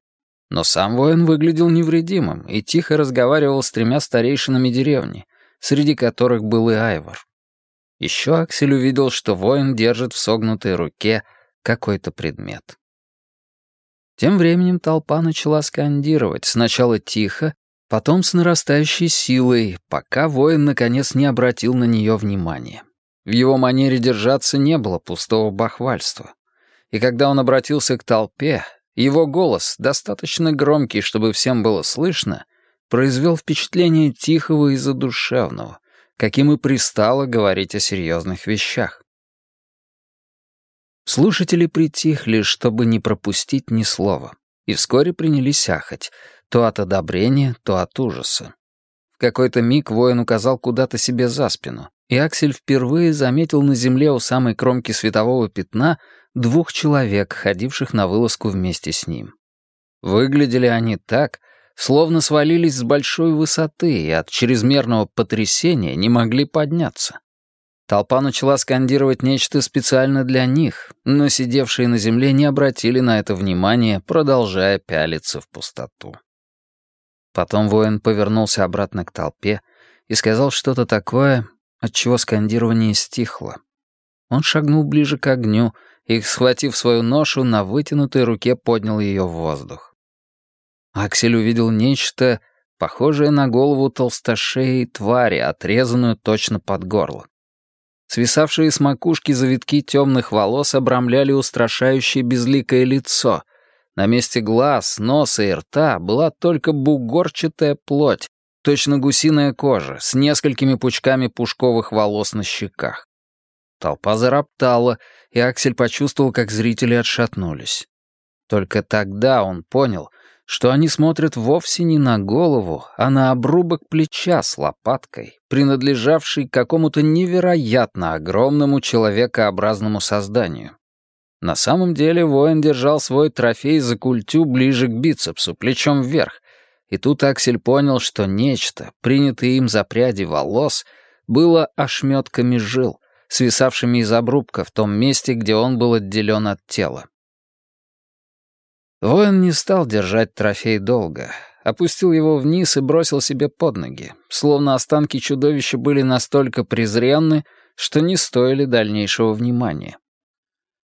Но сам воин выглядел невредимым и тихо разговаривал с тремя старейшинами деревни, среди которых был и Айвор. Еще Аксель увидел, что воин держит в согнутой руке какой-то предмет. Тем временем толпа начала скандировать, сначала тихо, Потом с нарастающей силой, пока воин наконец не обратил на нее внимания. В его манере держаться не было пустого бахвальства. И когда он обратился к толпе, его голос, достаточно громкий, чтобы всем было слышно, произвел впечатление тихого и задушевного, каким и пристало говорить о серьезных вещах. Слушатели притихли, чтобы не пропустить ни слова, и вскоре принялись ахать — то от одобрения, то от ужаса. В какой-то миг воин указал куда-то себе за спину, и Аксель впервые заметил на земле у самой кромки светового пятна двух человек, ходивших на вылазку вместе с ним. Выглядели они так, словно свалились с большой высоты и от чрезмерного потрясения не могли подняться. Толпа начала скандировать нечто специально для них, но сидевшие на земле не обратили на это внимания, продолжая пялиться в пустоту. Потом воин повернулся обратно к толпе и сказал что-то такое, от чего скандирование стихло. Он шагнул ближе к огню и, схватив свою ношу, на вытянутой руке поднял ее в воздух. Аксель увидел нечто, похожее на голову толстошеей твари, отрезанную точно под горло. Свисавшие с макушки завитки темных волос обрамляли устрашающее безликое лицо. На месте глаз, носа и рта была только бугорчатая плоть, точно гусиная кожа, с несколькими пучками пушковых волос на щеках. Толпа зароптала, и Аксель почувствовал, как зрители отшатнулись. Только тогда он понял, что они смотрят вовсе не на голову, а на обрубок плеча с лопаткой, принадлежавший какому-то невероятно огромному человекообразному созданию. На самом деле воин держал свой трофей за культю ближе к бицепсу, плечом вверх, и тут Аксель понял, что нечто, принятое им за пряди волос, было ошметками жил, свисавшими из обрубка в том месте, где он был отделен от тела. Воин не стал держать трофей долго, опустил его вниз и бросил себе под ноги, словно останки чудовища были настолько презренны, что не стоили дальнейшего внимания.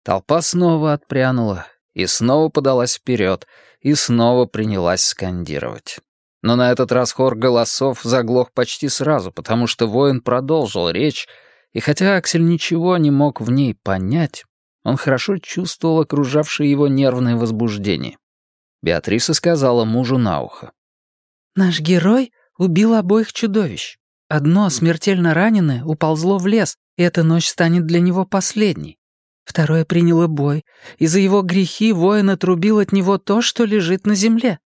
Толпа снова отпрянула и снова подалась вперед, и снова принялась скандировать. Но на этот раз хор голосов заглох почти сразу, потому что воин продолжил речь, и хотя Аксель ничего не мог в ней понять, он хорошо чувствовал окружавшее его нервное возбуждение. Беатриса сказала мужу на ухо. «Наш герой убил обоих чудовищ. Одно, смертельно раненое, уползло в лес, и эта ночь станет для него последней. Второе приняло бой, и за его грехи воин отрубил от него то, что лежит на земле.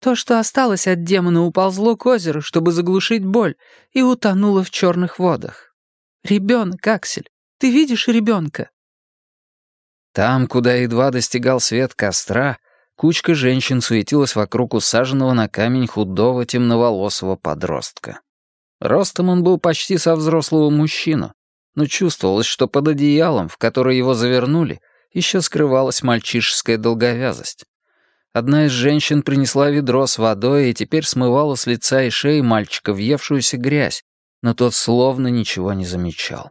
То, что осталось от демона, уползло к озеру, чтобы заглушить боль, и утонуло в черных водах. Ребенок, Аксель, ты видишь ребенка?» Там, куда едва достигал свет костра, кучка женщин суетилась вокруг усаженного на камень худого темноволосого подростка. Ростом он был почти со взрослого мужчину, но чувствовалось, что под одеялом, в которое его завернули, еще скрывалась мальчишеская долговязость. Одна из женщин принесла ведро с водой и теперь смывала с лица и шеи мальчика въевшуюся грязь, но тот словно ничего не замечал.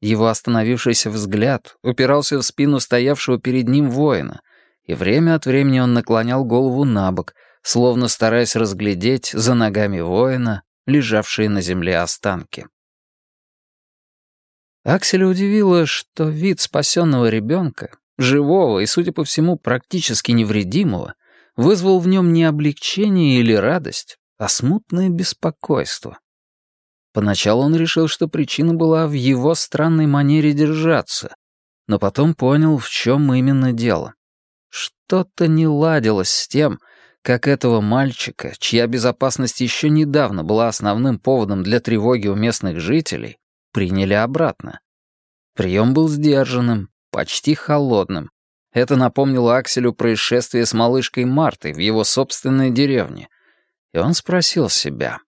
Его остановившийся взгляд упирался в спину стоявшего перед ним воина, и время от времени он наклонял голову на бок, словно стараясь разглядеть за ногами воина лежавшие на земле останки. Акселя удивило, что вид спасенного ребенка, живого и, судя по всему, практически невредимого, вызвал в нем не облегчение или радость, а смутное беспокойство. Поначалу он решил, что причина была в его странной манере держаться, но потом понял, в чем именно дело. Что-то не ладилось с тем, как этого мальчика, чья безопасность еще недавно была основным поводом для тревоги у местных жителей, приняли обратно. Прием был сдержанным, почти холодным. Это напомнило Акселю происшествие с малышкой Мартой в его собственной деревне. И он спросил себя,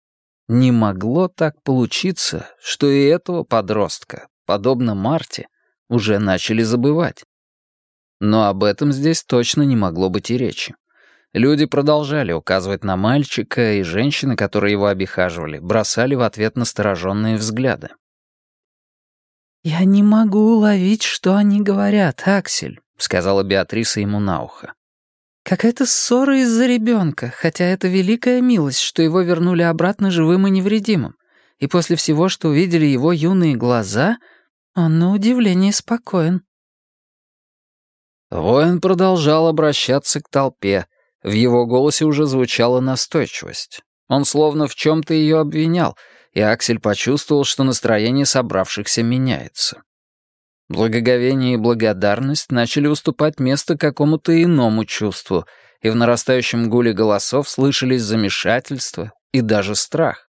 не могло так получиться, что и этого подростка, подобно Марте, уже начали забывать. Но об этом здесь точно не могло быть и речи. Люди продолжали указывать на мальчика, и женщины, которые его обихаживали, бросали в ответ настороженные взгляды. «Я не могу уловить, что они говорят, Аксель», — сказала Беатриса ему на ухо. «Какая-то ссора из-за ребенка, хотя это великая милость, что его вернули обратно живым и невредимым. И после всего, что увидели его юные глаза, он на удивление спокоен». Воин продолжал обращаться к толпе. В его голосе уже звучала настойчивость. Он словно в чем-то ее обвинял — и Аксель почувствовал, что настроение собравшихся меняется. Благоговение и благодарность начали уступать место какому-то иному чувству, и в нарастающем гуле голосов слышались замешательство и даже страх.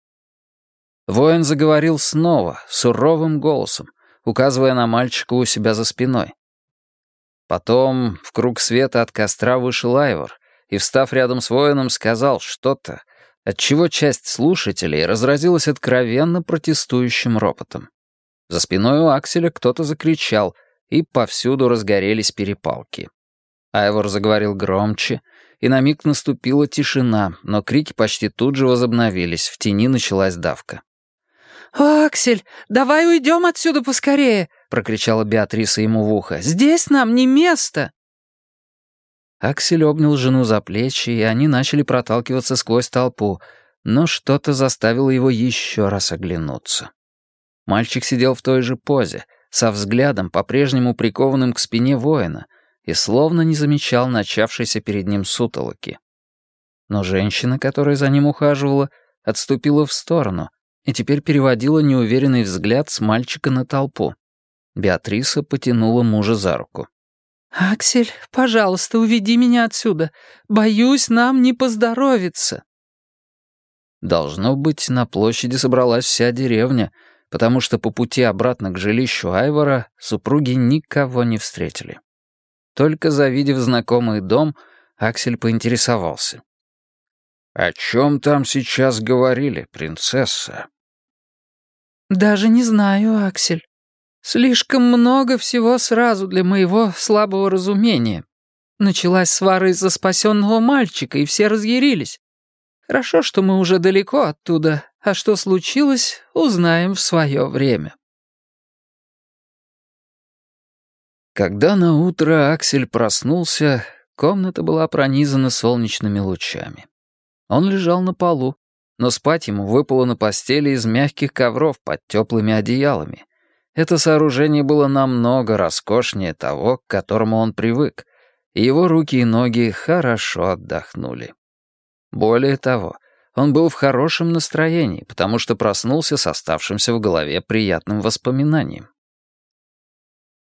Воин заговорил снова, суровым голосом, указывая на мальчика у себя за спиной. Потом в круг света от костра вышел Айвор и, встав рядом с воином, сказал что-то, отчего часть слушателей разразилась откровенно протестующим ропотом. За спиной у Акселя кто-то закричал, и повсюду разгорелись перепалки. Айвор заговорил громче, и на миг наступила тишина, но крики почти тут же возобновились, в тени началась давка. «Аксель, давай уйдем отсюда поскорее!» — прокричала Беатриса ему в ухо. «Здесь нам не место!» Аксель обнял жену за плечи, и они начали проталкиваться сквозь толпу, но что-то заставило его еще раз оглянуться. Мальчик сидел в той же позе, со взглядом, по-прежнему прикованным к спине воина, и словно не замечал начавшейся перед ним сутолоки. Но женщина, которая за ним ухаживала, отступила в сторону и теперь переводила неуверенный взгляд с мальчика на толпу. Беатриса потянула мужа за руку. «Аксель, пожалуйста, уведи меня отсюда. Боюсь, нам не поздоровится». Должно быть, на площади собралась вся деревня, потому что по пути обратно к жилищу Айвора супруги никого не встретили. Только завидев знакомый дом, Аксель поинтересовался. «О чем там сейчас говорили, принцесса?» «Даже не знаю, Аксель. Слишком много всего сразу для моего слабого разумения. Началась свара из-за спасенного мальчика, и все разъярились. Хорошо, что мы уже далеко оттуда, а что случилось, узнаем в свое время». Когда на утро Аксель проснулся, комната была пронизана солнечными лучами. Он лежал на полу, но спать ему выпало на постели из мягких ковров под теплыми одеялами. Это сооружение было намного роскошнее того, к которому он привык, и его руки и ноги хорошо отдохнули. Более того, он был в хорошем настроении, потому что проснулся с оставшимся в голове приятным воспоминанием.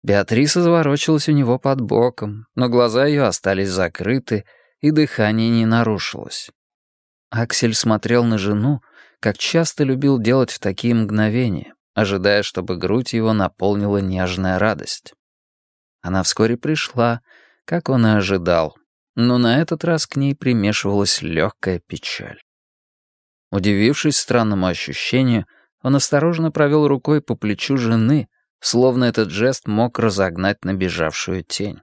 Беатриса заворочилась у него под боком, но глаза ее остались закрыты, и дыхание не нарушилось. Аксель смотрел на жену, как часто любил делать в такие мгновения, ожидая, чтобы грудь его наполнила нежная радость. Она вскоре пришла, как он и ожидал, но на этот раз к ней примешивалась легкая печаль. Удивившись странному ощущению, он осторожно провел рукой по плечу жены, словно этот жест мог разогнать набежавшую тень.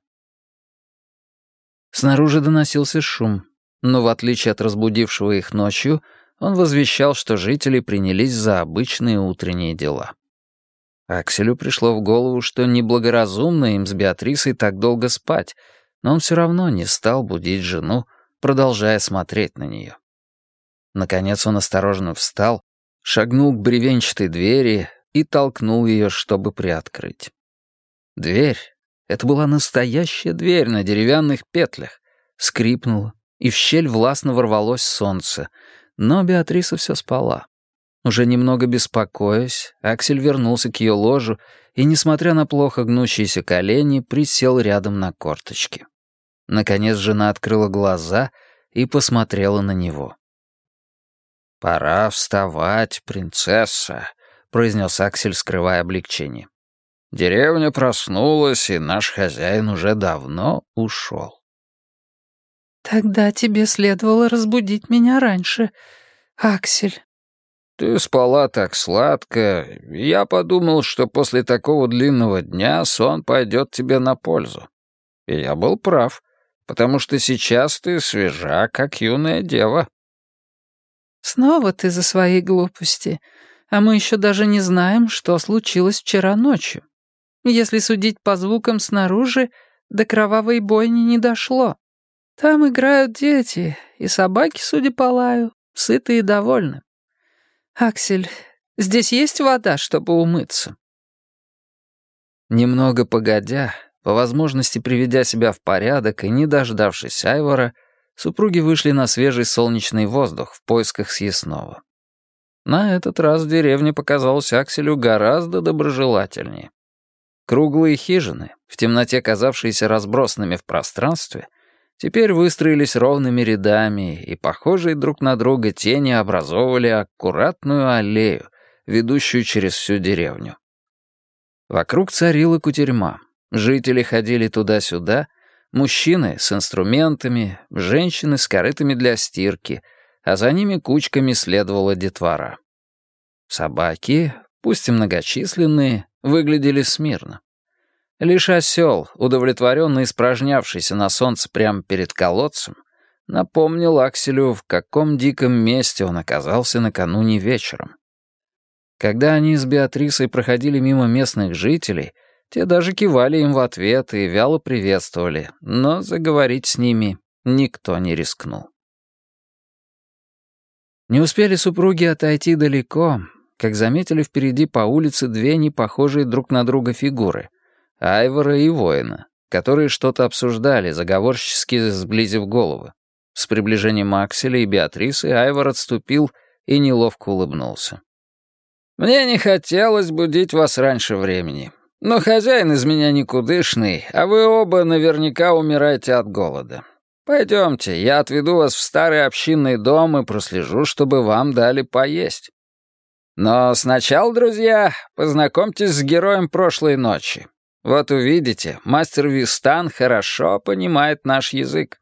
Снаружи доносился шум, но в отличие от разбудившего их ночью, он возвещал, что жители принялись за обычные утренние дела. Акселю пришло в голову, что неблагоразумно им с Беатрисой так долго спать, но он все равно не стал будить жену, продолжая смотреть на нее. Наконец он осторожно встал, шагнул к бревенчатой двери и толкнул ее, чтобы приоткрыть. Дверь — это была настоящая дверь на деревянных петлях, скрипнула, и в щель властно ворвалось солнце, но Беатриса все спала. Уже немного беспокоясь, Аксель вернулся к ее ложу и, несмотря на плохо гнущиеся колени, присел рядом на корточки. Наконец жена открыла глаза и посмотрела на него. «Пора вставать, принцесса», — произнес Аксель, скрывая облегчение. «Деревня проснулась, и наш хозяин уже давно ушел». «Тогда тебе следовало разбудить меня раньше, Аксель». «Ты спала так сладко. Я подумал, что после такого длинного дня сон пойдет тебе на пользу. И я был прав, потому что сейчас ты свежа, как юная дева». «Снова ты за свои глупости, а мы еще даже не знаем, что случилось вчера ночью. Если судить по звукам снаружи, до кровавой бойни не дошло». Там играют дети, и собаки, судя по лаю, сыты и довольны. Аксель, здесь есть вода, чтобы умыться?» Немного погодя, по возможности приведя себя в порядок и не дождавшись Айвора, супруги вышли на свежий солнечный воздух в поисках съестного. На этот раз деревня показалась Акселю гораздо доброжелательнее. Круглые хижины, в темноте казавшиеся разбросанными в пространстве — теперь выстроились ровными рядами, и похожие друг на друга тени образовывали аккуратную аллею, ведущую через всю деревню. Вокруг царила кутерьма. Жители ходили туда-сюда, мужчины с инструментами, женщины с корытами для стирки, а за ними кучками следовала детвора. Собаки, пусть и многочисленные, выглядели смирно. Лишь осел, удовлетворенно испражнявшийся на солнце прямо перед колодцем, напомнил Акселю, в каком диком месте он оказался накануне вечером. Когда они с Беатрисой проходили мимо местных жителей, те даже кивали им в ответ и вяло приветствовали, но заговорить с ними никто не рискнул. Не успели супруги отойти далеко, как заметили впереди по улице две непохожие друг на друга фигуры — Айвора и воина, которые что-то обсуждали, заговорчески сблизив головы. С приближением Акселя и Беатрисы Айвор отступил и неловко улыбнулся. «Мне не хотелось будить вас раньше времени, но хозяин из меня никудышный, а вы оба наверняка умираете от голода. Пойдемте, я отведу вас в старый общинный дом и прослежу, чтобы вам дали поесть. Но сначала, друзья, познакомьтесь с героем прошлой ночи. Вот увидите, мастер Вистан хорошо понимает наш язык.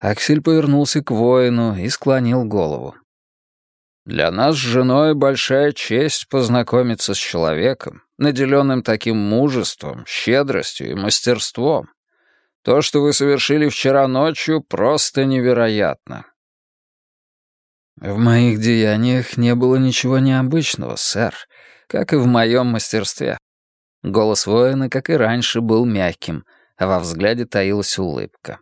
Аксель повернулся к воину и склонил голову. «Для нас с женой большая честь познакомиться с человеком, наделенным таким мужеством, щедростью и мастерством. То, что вы совершили вчера ночью, просто невероятно». «В моих деяниях не было ничего необычного, сэр, как и в моем мастерстве». Голос воина, как и раньше, был мягким, а во взгляде таилась улыбка.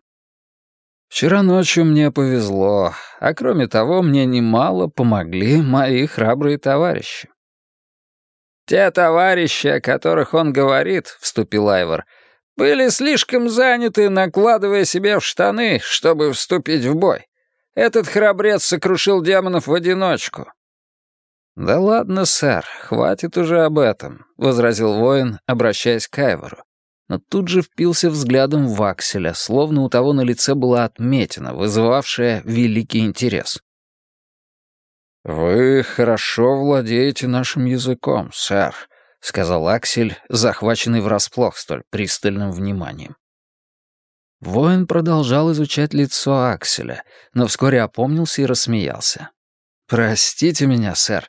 Вчера ночью мне повезло, а кроме того, мне немало помогли мои храбрые товарищи. «Те товарищи, о которых он говорит», — вступил Айвор, «были слишком заняты, накладывая себе в штаны, чтобы вступить в бой. Этот храбрец сокрушил демонов в одиночку». «Да ладно, сэр, хватит уже об этом», — возразил воин, обращаясь к Айвору но тут же впился взглядом в Акселя, словно у того на лице была отметина, вызывавшая великий интерес. «Вы хорошо владеете нашим языком, сэр», — сказал Аксель, захваченный врасплох столь пристальным вниманием. Воин продолжал изучать лицо Акселя, но вскоре опомнился и рассмеялся. «Простите меня, сэр.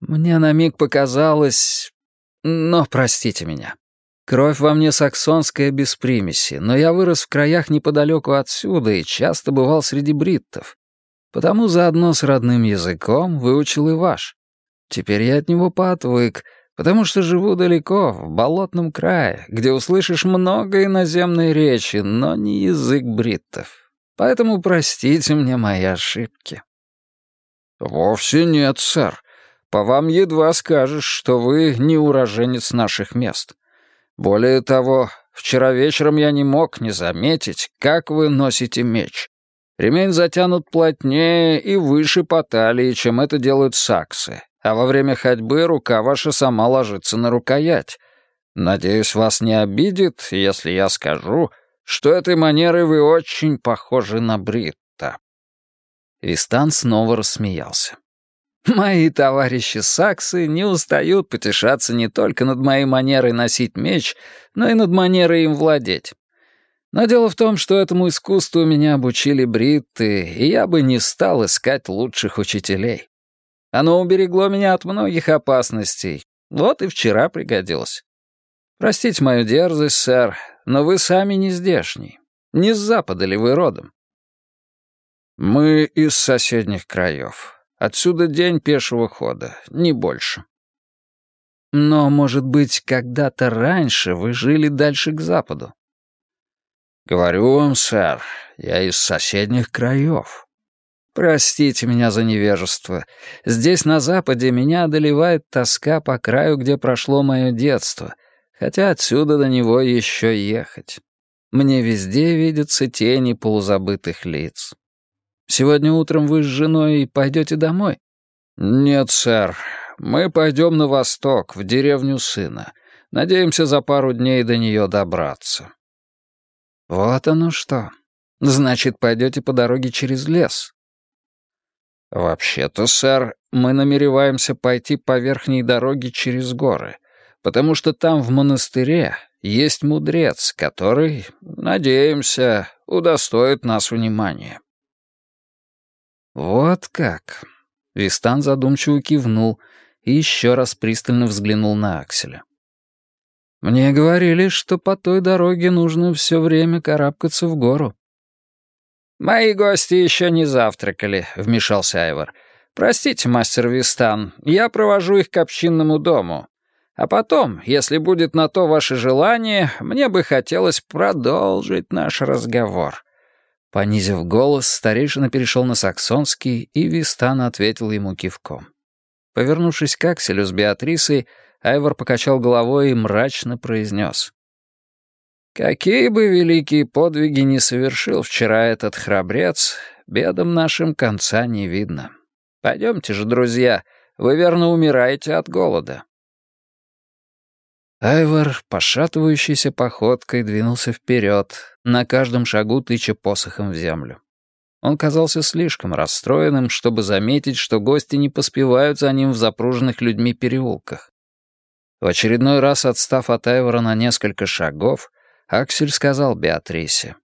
Мне на миг показалось... Но простите меня. Кровь во мне саксонская без примеси, но я вырос в краях неподалеку отсюда и часто бывал среди бриттов. Потому заодно с родным языком выучил и ваш. Теперь я от него поотвык, потому что живу далеко, в болотном крае, где услышишь много иноземной речи, но не язык бриттов. Поэтому простите мне мои ошибки». «Вовсе нет, сэр. По вам едва скажешь, что вы не уроженец наших мест. Более того, вчера вечером я не мог не заметить, как вы носите меч. Ремень затянут плотнее и выше по талии, чем это делают саксы, а во время ходьбы рука ваша сама ложится на рукоять. Надеюсь, вас не обидит, если я скажу, что этой манерой вы очень похожи на Бритта». Вистан снова рассмеялся. Мои товарищи саксы не устают потешаться не только над моей манерой носить меч, но и над манерой им владеть. Но дело в том, что этому искусству меня обучили бритты, и я бы не стал искать лучших учителей. Оно уберегло меня от многих опасностей. Вот и вчера пригодилось. Простите мою дерзость, сэр, но вы сами не здешний. Не с запада ли вы родом? Мы из соседних краев. Отсюда день пешего хода, не больше. Но, может быть, когда-то раньше вы жили дальше к западу? Говорю вам, сэр, я из соседних краев. Простите меня за невежество. Здесь, на западе, меня одолевает тоска по краю, где прошло мое детство, хотя отсюда до него еще ехать. Мне везде видятся тени полузабытых лиц. Сегодня утром вы с женой пойдете домой?» «Нет, сэр. Мы пойдем на восток, в деревню сына. Надеемся за пару дней до нее добраться». «Вот оно что. Значит, пойдете по дороге через лес?» «Вообще-то, сэр, мы намереваемся пойти по верхней дороге через горы, потому что там, в монастыре, есть мудрец, который, надеемся, удостоит нас внимания». «Вот как!» Вистан задумчиво кивнул и еще раз пристально взглянул на Акселя. «Мне говорили, что по той дороге нужно все время карабкаться в гору». «Мои гости еще не завтракали», — вмешался Айвор. «Простите, мастер Вистан, я провожу их к общинному дому. А потом, если будет на то ваше желание, мне бы хотелось продолжить наш разговор». Понизив голос, старейшина перешел на саксонский, и Вистан ответил ему кивком. Повернувшись к Акселю с Беатрисой, Айвор покачал головой и мрачно произнес. «Какие бы великие подвиги не совершил вчера этот храбрец, бедам нашим конца не видно. Пойдемте же, друзья, вы верно умираете от голода». Айвор, пошатывающейся походкой, двинулся вперед, на каждом шагу тыча посохом в землю. Он казался слишком расстроенным, чтобы заметить, что гости не поспевают за ним в запруженных людьми переулках. В очередной раз отстав от Айвора на несколько шагов, Аксель сказал Беатрисе.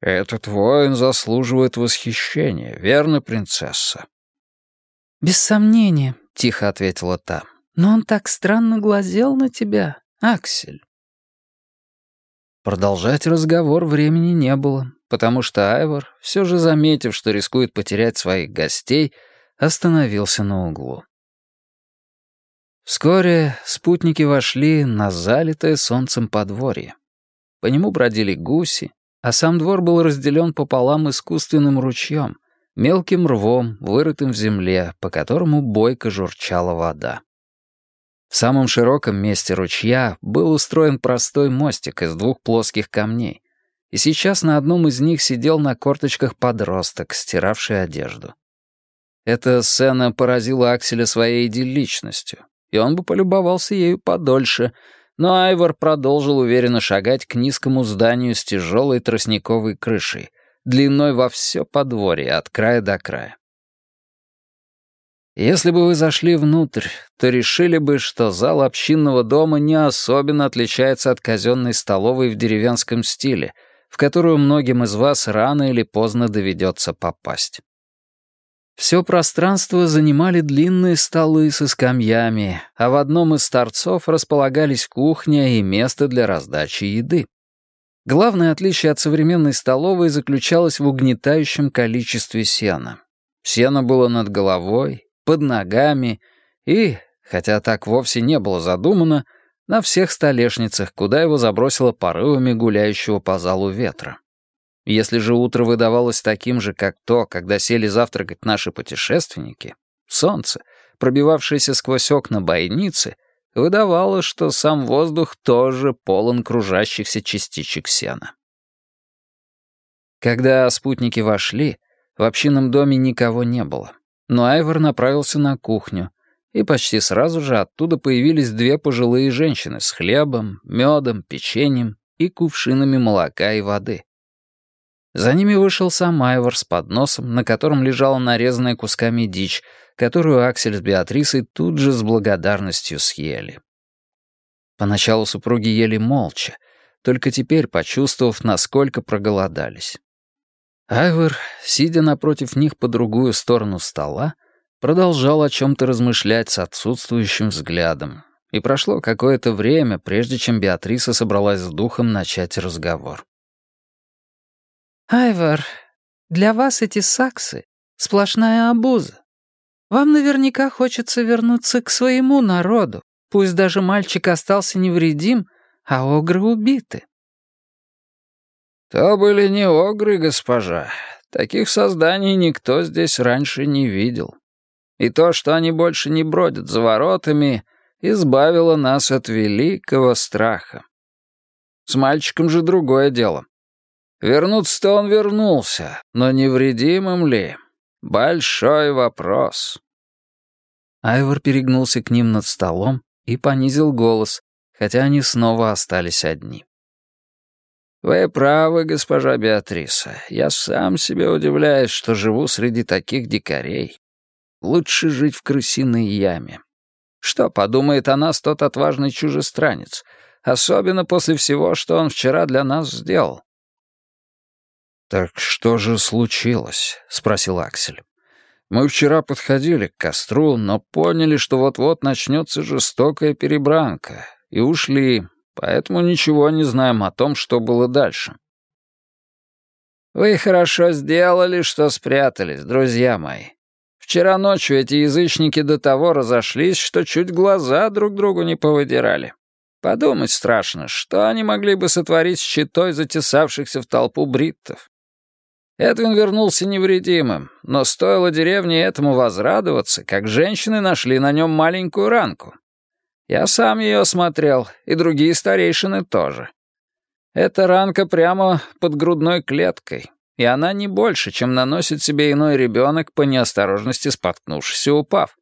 «Этот воин заслуживает восхищения, верно, принцесса?» «Без сомнения», — тихо ответила та. Но он так странно глазел на тебя, Аксель. Продолжать разговор времени не было, потому что Айвор, все же заметив, что рискует потерять своих гостей, остановился на углу. Вскоре спутники вошли на залитое солнцем подворье. По нему бродили гуси, а сам двор был разделен пополам искусственным ручьем, мелким рвом, вырытым в земле, по которому бойко журчала вода. В самом широком месте ручья был устроен простой мостик из двух плоских камней, и сейчас на одном из них сидел на корточках подросток, стиравший одежду. Эта сцена поразила Акселя своей идилличностью, и он бы полюбовался ею подольше, но Айвор продолжил уверенно шагать к низкому зданию с тяжелой тростниковой крышей, длиной во все подворье, от края до края. Если бы вы зашли внутрь, то решили бы, что зал общинного дома не особенно отличается от казенной столовой в деревенском стиле, в которую многим из вас рано или поздно доведется попасть. Все пространство занимали длинные столы со скамьями, а в одном из торцов располагались кухня и место для раздачи еды. Главное отличие от современной столовой заключалось в угнетающем количестве сена. Сено было над головой, под ногами и, хотя так вовсе не было задумано, на всех столешницах, куда его забросило порывами гуляющего по залу ветра. Если же утро выдавалось таким же, как то, когда сели завтракать наши путешественники, солнце, пробивавшееся сквозь окна бойницы, выдавало, что сам воздух тоже полон кружащихся частичек сена. Когда спутники вошли, в общинном доме никого не было но Айвор направился на кухню, и почти сразу же оттуда появились две пожилые женщины с хлебом, медом, печеньем и кувшинами молока и воды. За ними вышел сам Айвор с подносом, на котором лежала нарезанная кусками дичь, которую Аксель с Беатрисой тут же с благодарностью съели. Поначалу супруги ели молча, только теперь почувствовав, насколько проголодались. Айвор, сидя напротив них по другую сторону стола, продолжал о чем-то размышлять с отсутствующим взглядом. И прошло какое-то время, прежде чем Беатриса собралась с духом начать разговор. «Айвор, для вас эти саксы — сплошная обуза. Вам наверняка хочется вернуться к своему народу, пусть даже мальчик остался невредим, а огры убиты. «То были не огры, госпожа. Таких созданий никто здесь раньше не видел. И то, что они больше не бродят за воротами, избавило нас от великого страха. С мальчиком же другое дело. Вернуться-то он вернулся, но невредимым ли? Большой вопрос». Айвор перегнулся к ним над столом и понизил голос, хотя они снова остались одни. «Вы правы, госпожа Беатриса. Я сам себе удивляюсь, что живу среди таких дикарей. Лучше жить в крысиной яме. Что подумает о нас тот отважный чужестранец, особенно после всего, что он вчера для нас сделал?» «Так что же случилось?» — спросил Аксель. «Мы вчера подходили к костру, но поняли, что вот-вот начнется жестокая перебранка, и ушли, поэтому ничего не знаем о том, что было дальше. «Вы хорошо сделали, что спрятались, друзья мои. Вчера ночью эти язычники до того разошлись, что чуть глаза друг другу не повыдирали. Подумать страшно, что они могли бы сотворить с щитой затесавшихся в толпу бриттов. Эдвин вернулся невредимым, но стоило деревне этому возрадоваться, как женщины нашли на нем маленькую ранку. Я сам ее осмотрел, и другие старейшины тоже. Эта ранка прямо под грудной клеткой, и она не больше, чем наносит себе иной ребенок по неосторожности споткнувшись и упав.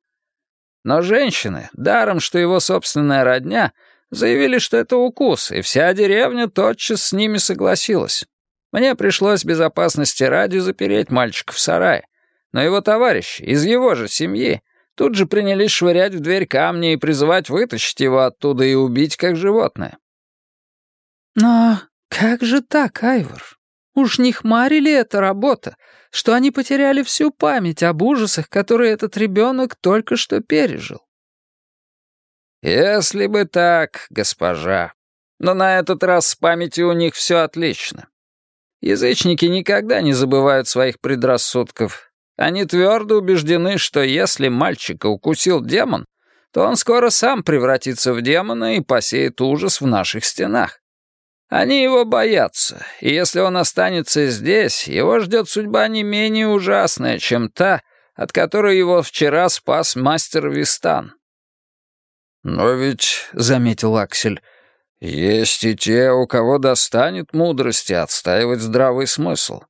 Но женщины, даром что его собственная родня, заявили, что это укус, и вся деревня тотчас с ними согласилась. Мне пришлось безопасности ради запереть мальчика в сарае, но его товарищи из его же семьи тут же принялись швырять в дверь камни и призывать вытащить его оттуда и убить как животное. «Но как же так, Айвор? Уж не хмарили эта работа, что они потеряли всю память об ужасах, которые этот ребенок только что пережил?» «Если бы так, госпожа. Но на этот раз с памятью у них все отлично. Язычники никогда не забывают своих предрассудков. Они твердо убеждены, что если мальчика укусил демон, то он скоро сам превратится в демона и посеет ужас в наших стенах. Они его боятся, и если он останется здесь, его ждет судьба не менее ужасная, чем та, от которой его вчера спас мастер Вистан. «Но ведь», — заметил Аксель, — «есть и те, у кого достанет мудрости отстаивать здравый смысл».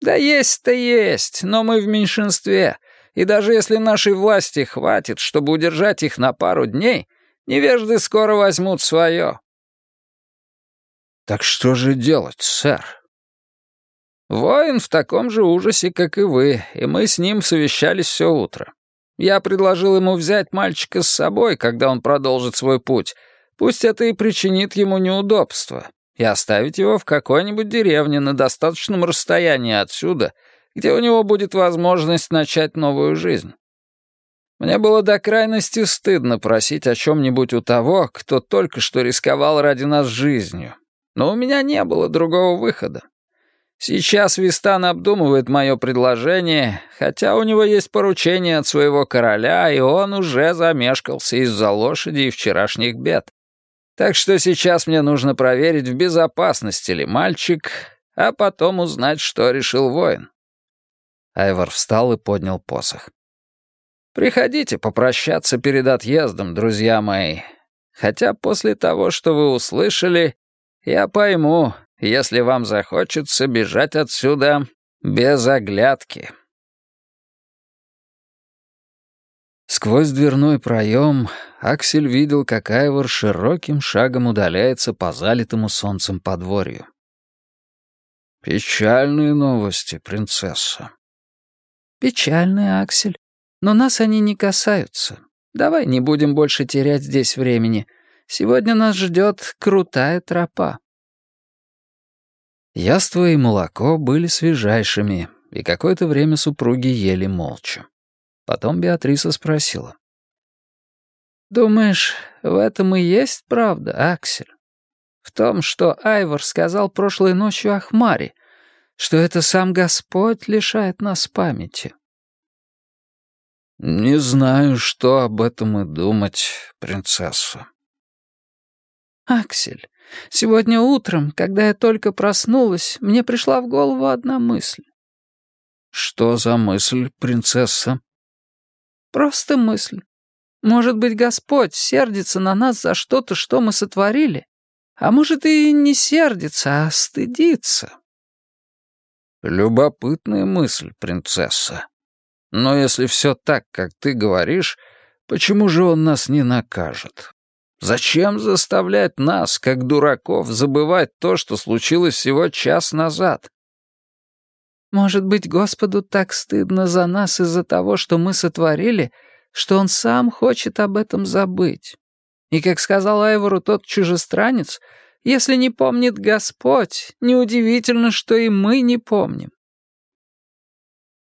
«Да есть-то есть, но мы в меньшинстве, и даже если нашей власти хватит, чтобы удержать их на пару дней, невежды скоро возьмут свое». «Так что же делать, сэр?» «Воин в таком же ужасе, как и вы, и мы с ним совещались все утро. Я предложил ему взять мальчика с собой, когда он продолжит свой путь. Пусть это и причинит ему неудобства. И оставить его в какой-нибудь деревне на достаточном расстоянии отсюда, где у него будет возможность начать новую жизнь. Мне было до крайности стыдно просить о чем-нибудь у того, кто только что рисковал ради нас жизнью. Но у меня не было другого выхода. Сейчас Вистан обдумывает мое предложение, хотя у него есть поручение от своего короля, и он уже замешкался из-за лошади и вчерашних бед. Так что сейчас мне нужно проверить, в безопасности ли мальчик, а потом узнать, что решил воин». Айвор встал и поднял посох. «Приходите попрощаться перед отъездом, друзья мои. Хотя после того, что вы услышали, я пойму, если вам захочется бежать отсюда без оглядки». Сквозь дверной проем Аксель видел, как Айвор широким шагом удаляется по залитому солнцем подворью. «Печальные новости, принцесса». «Печальные, Аксель, но нас они не касаются. Давай не будем больше терять здесь времени. Сегодня нас ждет крутая тропа». Яство и молоко были свежайшими, и какое-то время супруги ели молча. Потом Беатриса спросила. «Думаешь, в этом и есть правда, Аксель? В том, что Айвор сказал прошлой ночью о Хмаре, что это сам Господь лишает нас памяти?» «Не знаю, что об этом и думать, принцесса». «Аксель, Сегодня утром, когда я только проснулась, мне пришла в голову одна мысль. Что за мысль, принцесса? Просто мысль. Может быть, Господь сердится на нас за что-то, что мы сотворили? А может, и не сердится, а стыдится. Любопытная мысль, принцесса. Но если все так, как ты говоришь, почему же он нас не накажет? Зачем заставлять нас, как дураков, забывать то, что случилось всего час назад? Может быть, Господу так стыдно за нас из-за того, что мы сотворили, что Он сам хочет об этом забыть. И, как сказал Айвору тот чужестранец, если не помнит Господь, неудивительно, что и мы не помним.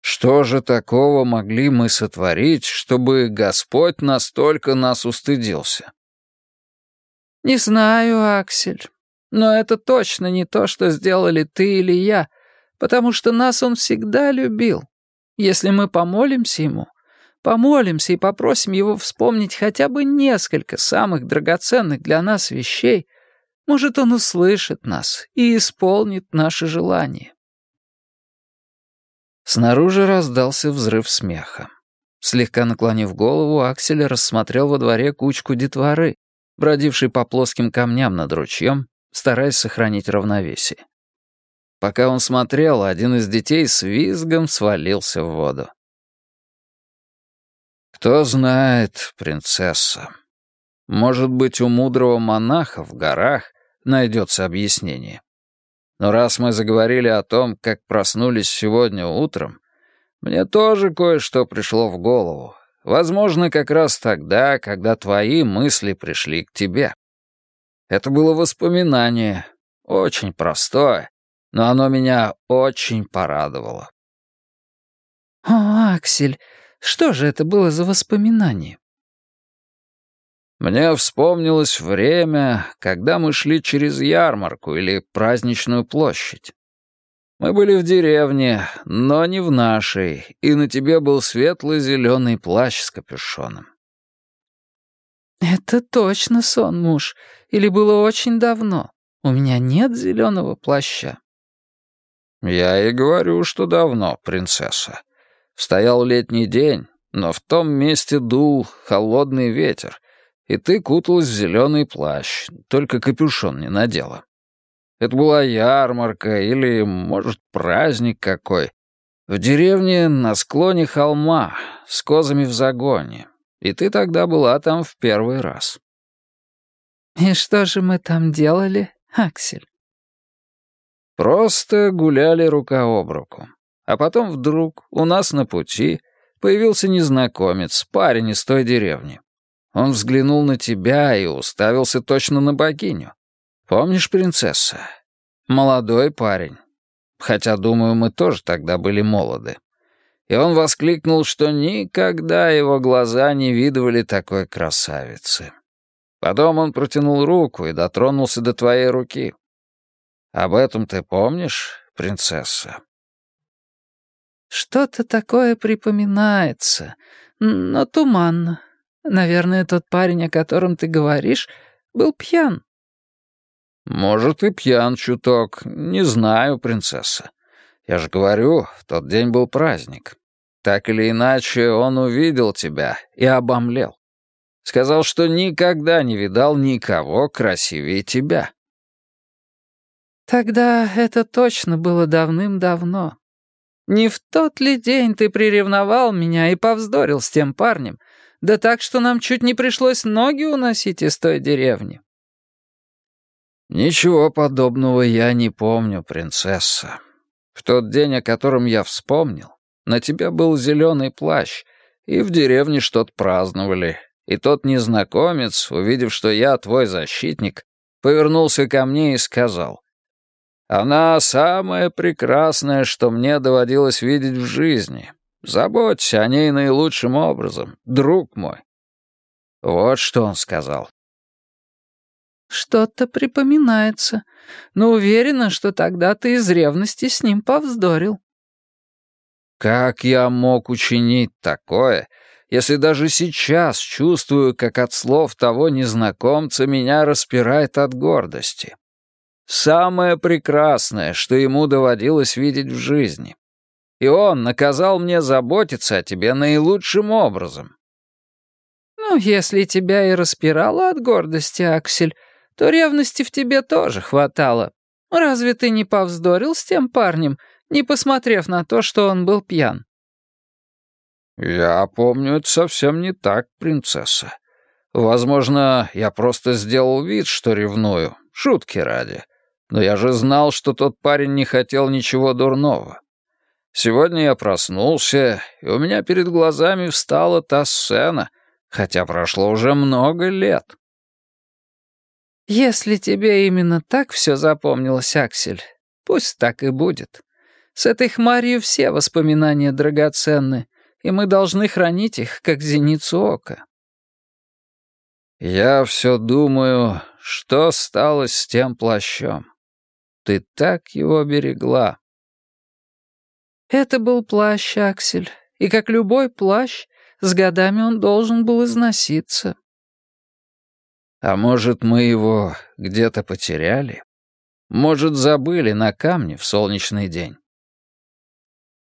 Что же такого могли мы сотворить, чтобы Господь настолько нас устыдился? «Не знаю, Аксель, но это точно не то, что сделали ты или я, потому что нас он всегда любил. Если мы помолимся ему, помолимся и попросим его вспомнить хотя бы несколько самых драгоценных для нас вещей, может, он услышит нас и исполнит наши желания. Снаружи раздался взрыв смеха. Слегка наклонив голову, Аксель рассмотрел во дворе кучку детворы, бродившей по плоским камням над ручьем, стараясь сохранить равновесие. Пока он смотрел, один из детей с визгом свалился в воду. «Кто знает, принцесса. Может быть, у мудрого монаха в горах найдется объяснение. Но раз мы заговорили о том, как проснулись сегодня утром, мне тоже кое-что пришло в голову. Возможно, как раз тогда, когда твои мысли пришли к тебе. Это было воспоминание, очень простое, но оно меня очень порадовало. «О, Аксель, что же это было за воспоминание?» Мне вспомнилось время, когда мы шли через ярмарку или праздничную площадь. Мы были в деревне, но не в нашей, и на тебе был светлый зеленый плащ с капюшоном. «Это точно сон, муж, или было очень давно. У меня нет зеленого плаща». «Я и говорю, что давно, принцесса. Стоял летний день, но в том месте дул холодный ветер, и ты куталась в зеленый плащ, только капюшон не надела. Это была ярмарка или, может, праздник какой. В деревне на склоне холма, с козами в загоне. И ты тогда была там в первый раз». «И что же мы там делали, Аксель?» Просто гуляли рука об руку. А потом вдруг у нас на пути появился незнакомец, парень из той деревни. Он взглянул на тебя и уставился точно на богиню. Помнишь, принцесса? Молодой парень. Хотя, думаю, мы тоже тогда были молоды. И он воскликнул, что никогда его глаза не видывали такой красавицы. Потом он протянул руку и дотронулся до твоей руки. Об этом ты помнишь, принцесса?» «Что-то такое припоминается, но туманно. Наверное, тот парень, о котором ты говоришь, был пьян». «Может, и пьян чуток. Не знаю, принцесса. Я же говорю, в тот день был праздник. Так или иначе, он увидел тебя и обомлел. Сказал, что никогда не видал никого красивее тебя. Тогда это точно было давным-давно. Не в тот ли день ты приревновал меня и повздорил с тем парнем, да так, что нам чуть не пришлось ноги уносить из той деревни? Ничего подобного я не помню, принцесса. В тот день, о котором я вспомнил, на тебя был зеленый плащ, и в деревне что-то праздновали. И тот незнакомец, увидев, что я твой защитник, повернулся ко мне и сказал, она самая прекрасная, что мне доводилось видеть в жизни. Заботься о ней наилучшим образом, друг мой». Вот что он сказал. «Что-то припоминается, но уверена, что тогда ты из ревности с ним повздорил». «Как я мог учинить такое, если даже сейчас чувствую, как от слов того незнакомца меня распирает от гордости?» Самое прекрасное, что ему доводилось видеть в жизни. И он наказал мне заботиться о тебе наилучшим образом. Ну, если тебя и распирало от гордости, Аксель, то ревности в тебе тоже хватало. Разве ты не повздорил с тем парнем, не посмотрев на то, что он был пьян? Я помню, это совсем не так, принцесса. Возможно, я просто сделал вид, что ревную, шутки ради. Но я же знал, что тот парень не хотел ничего дурного. Сегодня я проснулся, и у меня перед глазами встала та сцена, хотя прошло уже много лет. «Если тебе именно так все запомнилось, Аксель, пусть так и будет. С этой хмарью все воспоминания драгоценны, и мы должны хранить их, как зеницу ока». «Я все думаю, что стало с тем плащом. Ты так его берегла. Это был плащ, Аксель, и как любой плащ, с годами он должен был износиться. А может, мы его где-то потеряли? Может, забыли на камне в солнечный день?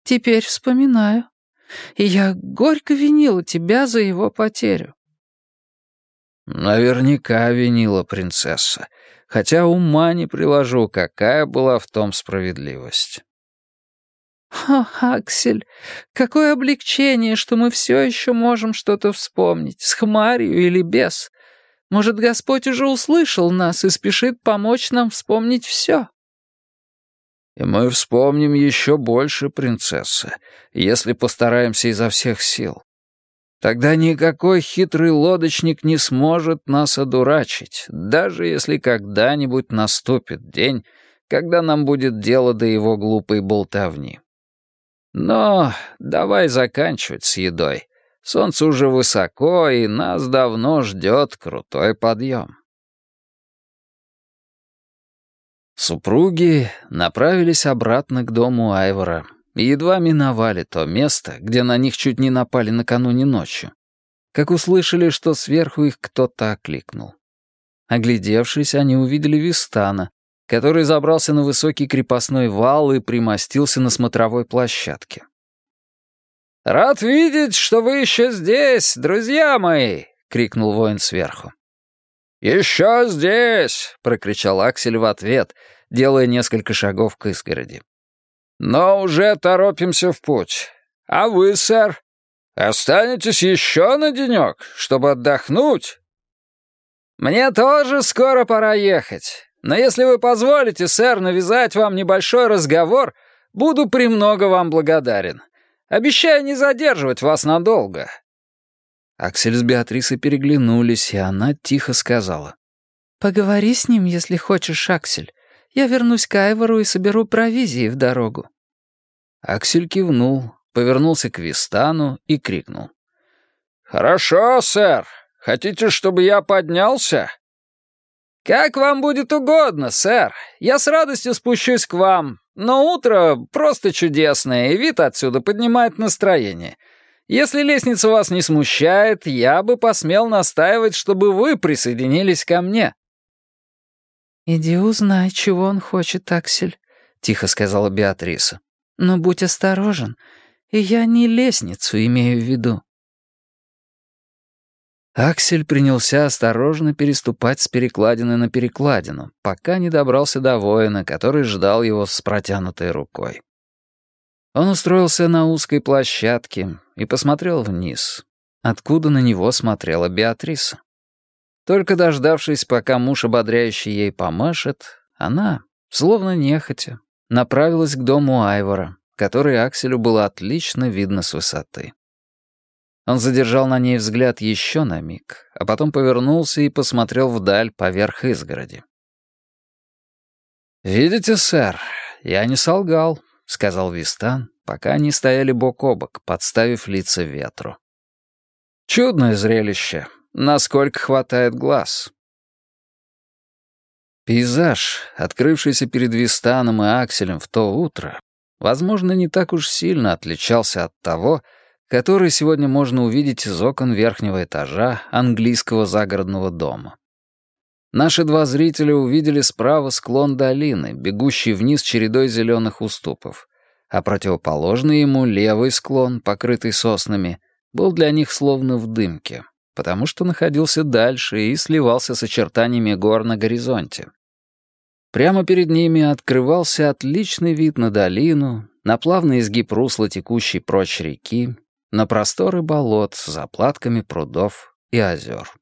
Теперь вспоминаю. И я горько винила тебя за его потерю. Наверняка винила принцесса, хотя ума не приложу, какая была в том справедливость. «О, Аксель, какое облегчение, что мы все еще можем что-то вспомнить, с хмарью или без. Может, Господь уже услышал нас и спешит помочь нам вспомнить все?» «И мы вспомним еще больше, принцесса, если постараемся изо всех сил. Тогда никакой хитрый лодочник не сможет нас одурачить, даже если когда-нибудь наступит день, когда нам будет дело до его глупой болтовни. Но давай заканчивать с едой. Солнце уже высоко, и нас давно ждет крутой подъем. Супруги направились обратно к дому Айвора едва миновали то место, где на них чуть не напали накануне ночью, как услышали, что сверху их кто-то окликнул. Оглядевшись, они увидели Вистана, который забрался на высокий крепостной вал и примостился на смотровой площадке. «Рад видеть, что вы еще здесь, друзья мои!» — крикнул воин сверху. «Еще здесь!» — прокричал Аксель в ответ, делая несколько шагов к изгороди. «Но уже торопимся в путь. А вы, сэр, останетесь еще на денек, чтобы отдохнуть?» «Мне тоже скоро пора ехать. Но если вы позволите, сэр, навязать вам небольшой разговор, буду премного вам благодарен. Обещаю не задерживать вас надолго». Аксель с Беатрисой переглянулись, и она тихо сказала. «Поговори с ним, если хочешь, Аксель. Я вернусь к Айвору и соберу провизии в дорогу». Аксель кивнул, повернулся к Вистану и крикнул. «Хорошо, сэр. Хотите, чтобы я поднялся?» «Как вам будет угодно, сэр. Я с радостью спущусь к вам. Но утро просто чудесное, и вид отсюда поднимает настроение. Если лестница вас не смущает, я бы посмел настаивать, чтобы вы присоединились ко мне». «Иди узнай, чего он хочет, Аксель», — тихо сказала Беатриса. «Но будь осторожен, я не лестницу имею в виду». Аксель принялся осторожно переступать с перекладины на перекладину, пока не добрался до воина, который ждал его с протянутой рукой. Он устроился на узкой площадке и посмотрел вниз, откуда на него смотрела Беатриса. Только дождавшись, пока муж ободряющий ей помашет, она, словно нехотя, направилась к дому Айвора, который Акселю было отлично видно с высоты. Он задержал на ней взгляд еще на миг, а потом повернулся и посмотрел вдаль поверх изгороди. «Видите, сэр, я не солгал», — сказал Вистан, пока они стояли бок о бок, подставив лица ветру. «Чудное зрелище, насколько хватает глаз». Пейзаж, открывшийся перед Вистаном и Акселем в то утро, возможно, не так уж сильно отличался от того, который сегодня можно увидеть из окон верхнего этажа английского загородного дома. Наши два зрителя увидели справа склон долины, бегущий вниз чередой зеленых уступов, а противоположный ему левый склон, покрытый соснами, был для них словно в дымке, потому что находился дальше и сливался с очертаниями гор на горизонте. Прямо перед ними открывался отличный вид на долину, на плавный изгиб русла текущей прочь реки, на просторы болот с заплатками прудов и озер.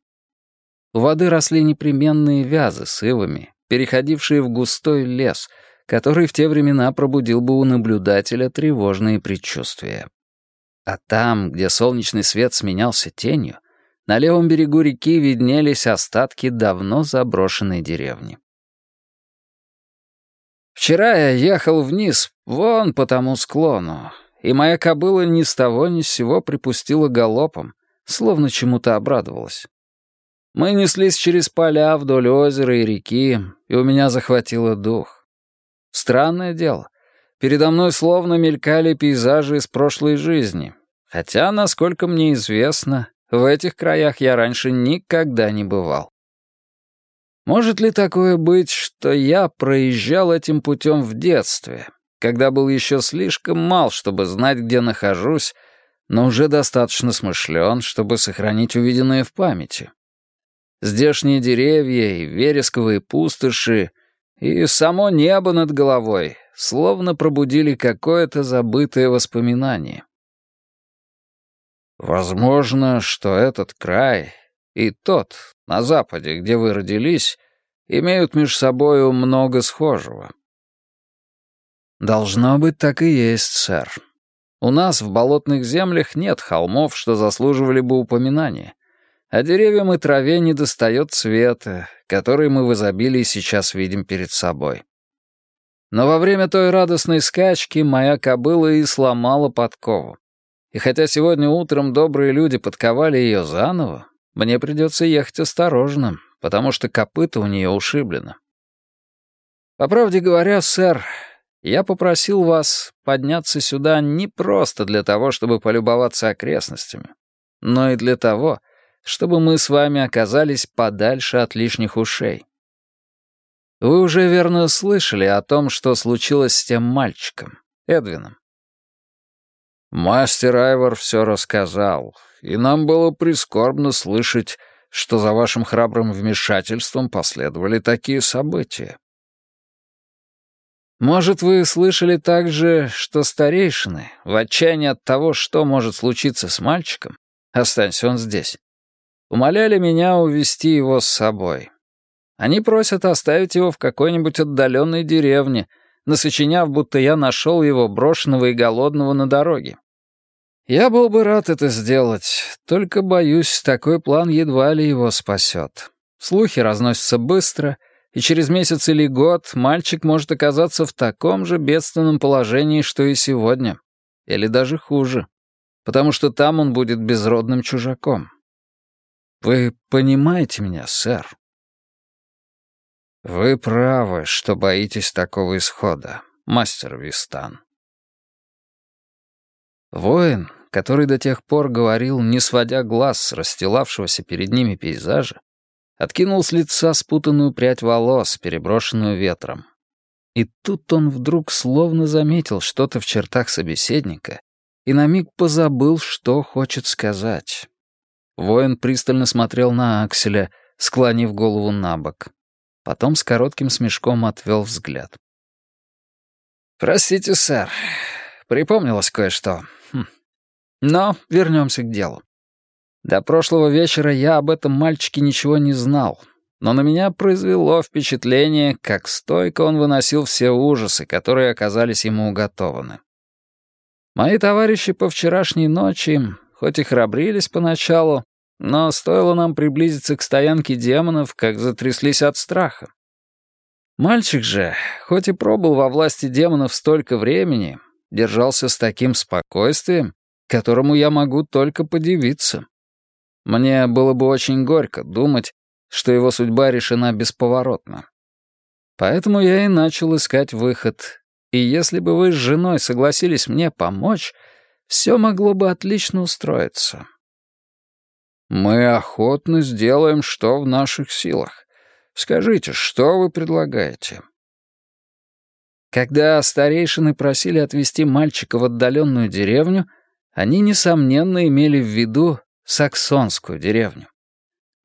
У воды росли непременные вязы с ивами, переходившие в густой лес, который в те времена пробудил бы у наблюдателя тревожные предчувствия. А там, где солнечный свет сменялся тенью, на левом берегу реки виднелись остатки давно заброшенной деревни. Вчера я ехал вниз, вон по тому склону, и моя кобыла ни с того ни с сего припустила галопом, словно чему-то обрадовалась. Мы неслись через поля вдоль озера и реки, и у меня захватило дух. Странное дело. передо мной словно мелькали пейзажи из прошлой жизни. Хотя, насколько мне известно, в этих краях я раньше никогда не бывал. Может ли такое быть, что я проезжал этим путем в детстве, когда был еще слишком мал, чтобы знать, где нахожусь, но уже достаточно смышлен, чтобы сохранить увиденное в памяти? Здешние деревья и вересковые пустоши, и само небо над головой словно пробудили какое-то забытое воспоминание. Возможно, что этот край и тот на западе, где вы родились, имеют между собою много схожего. Должно быть, так и есть, сэр. У нас в болотных землях нет холмов, что заслуживали бы упоминания а деревьям и траве недостает цвета, который мы в изобилии сейчас видим перед собой. Но во время той радостной скачки моя кобыла и сломала подкову. И хотя сегодня утром добрые люди подковали ее заново, мне придется ехать осторожно, потому что копыта у нее ушиблено. По правде говоря, сэр, я попросил вас подняться сюда не просто для того, чтобы полюбоваться окрестностями, но и для того, чтобы мы с вами оказались подальше от лишних ушей. Вы уже верно слышали о том, что случилось с тем мальчиком, Эдвином. Мастер Айвор все рассказал, и нам было прискорбно слышать, что за вашим храбрым вмешательством последовали такие события. Может, вы слышали также, что старейшины, в отчаянии от того, что может случиться с мальчиком, останься он здесь, умоляли меня увести его с собой. Они просят оставить его в какой-нибудь отдаленной деревне, насочиняв, будто я нашел его брошенного и голодного на дороге. Я был бы рад это сделать, только, боюсь, такой план едва ли его спасет. Слухи разносятся быстро, и через месяц или год мальчик может оказаться в таком же бедственном положении, что и сегодня. Или даже хуже. Потому что там он будет безродным чужаком. Вы понимаете меня, сэр? Вы правы, что боитесь такого исхода, мастер Вистан. Воин, который до тех пор говорил, не сводя глаз с расстилавшегося перед ними пейзажа, откинул с лица спутанную прядь волос, переброшенную ветром. И тут он вдруг словно заметил что-то в чертах собеседника и на миг позабыл, что хочет сказать. Воин пристально смотрел на Акселя, склонив голову на бок. Потом с коротким смешком отвел взгляд. «Простите, сэр, припомнилось кое-что. Хм. Но вернемся к делу. До прошлого вечера я об этом мальчике ничего не знал, но на меня произвело впечатление, как стойко он выносил все ужасы, которые оказались ему уготованы. Мои товарищи по вчерашней ночи хоть и храбрились поначалу, но стоило нам приблизиться к стоянке демонов, как затряслись от страха. Мальчик же, хоть и пробыл во власти демонов столько времени, держался с таким спокойствием, которому я могу только подивиться. Мне было бы очень горько думать, что его судьба решена бесповоротно. Поэтому я и начал искать выход. И если бы вы с женой согласились мне помочь, все могло бы отлично устроиться. Мы охотно сделаем, что в наших силах. Скажите, что вы предлагаете? Когда старейшины просили отвезти мальчика в отдаленную деревню, они, несомненно, имели в виду саксонскую деревню.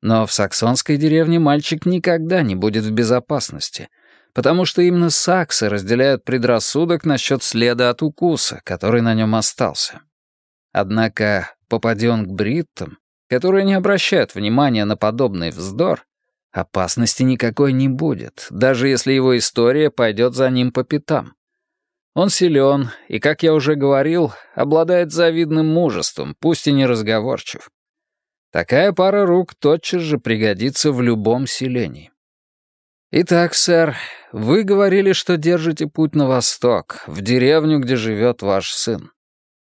Но в саксонской деревне мальчик никогда не будет в безопасности, потому что именно саксы разделяют предрассудок насчет следа от укуса, который на нем остался. Однако, попади он к бриттам, которые не обращают внимания на подобный вздор, опасности никакой не будет, даже если его история пойдет за ним по пятам. Он силен и, как я уже говорил, обладает завидным мужеством, пусть и не разговорчив. Такая пара рук тотчас же пригодится в любом селении. «Итак, сэр, вы говорили, что держите путь на восток, в деревню, где живет ваш сын.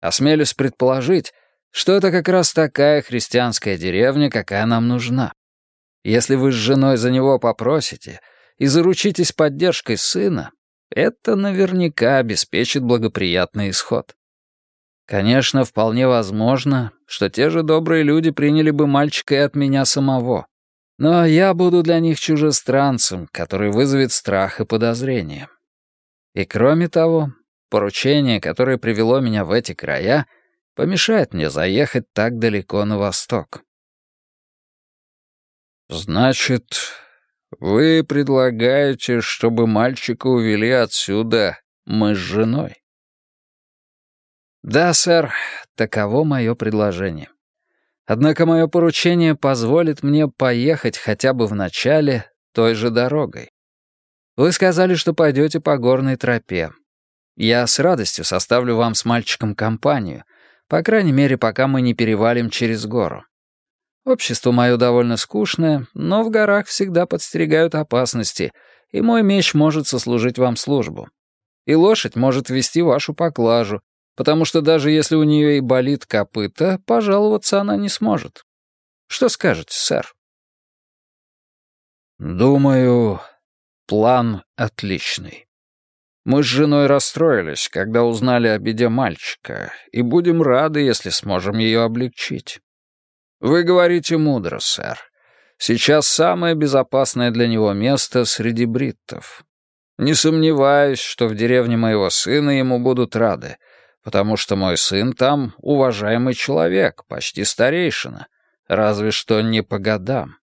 Осмелюсь предположить, что это как раз такая христианская деревня, какая нам нужна. Если вы с женой за него попросите и заручитесь поддержкой сына, Это наверняка обеспечит благоприятный исход. Конечно, вполне возможно, что те же добрые люди приняли бы мальчика и от меня самого. Но я буду для них чужестранцем, который вызовет страх и подозрение. И кроме того, поручение, которое привело меня в эти края, помешает мне заехать так далеко на восток. «Значит, вы предлагаете, чтобы мальчика увели отсюда мы с женой?» «Да, сэр, таково мое предложение. Однако мое поручение позволит мне поехать хотя бы в начале той же дорогой. Вы сказали, что пойдете по горной тропе. Я с радостью составлю вам с мальчиком компанию, по крайней мере, пока мы не перевалим через гору. Общество мое довольно скучное, но в горах всегда подстерегают опасности, и мой меч может сослужить вам службу. И лошадь может вести вашу поклажу, потому что даже если у нее и болит копыта, пожаловаться она не сможет. Что скажете, сэр? Думаю, план отличный. Мы с женой расстроились, когда узнали о беде мальчика, и будем рады, если сможем ее облегчить. Вы говорите мудро, сэр. Сейчас самое безопасное для него место среди бриттов. Не сомневаюсь, что в деревне моего сына ему будут рады, потому что мой сын там уважаемый человек, почти старейшина, разве что не по годам.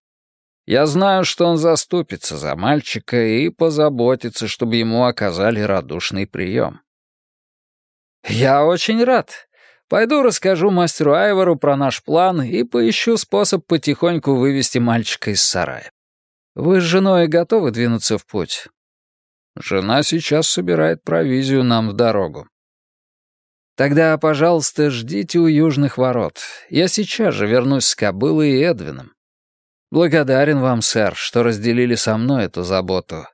Я знаю, что он заступится за мальчика и позаботится, чтобы ему оказали радушный прием. «Я очень рад. Пойду расскажу мастеру Айвору про наш план и поищу способ потихоньку вывести мальчика из сарая. Вы с женой готовы двинуться в путь?» «Жена сейчас собирает провизию нам в дорогу. Тогда, пожалуйста, ждите у южных ворот. Я сейчас же вернусь с кобылой и Эдвином. Благодарен вам, сэр, что разделили со мной эту заботу.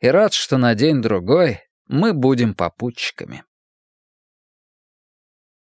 И рад, что на день-другой мы будем попутчиками.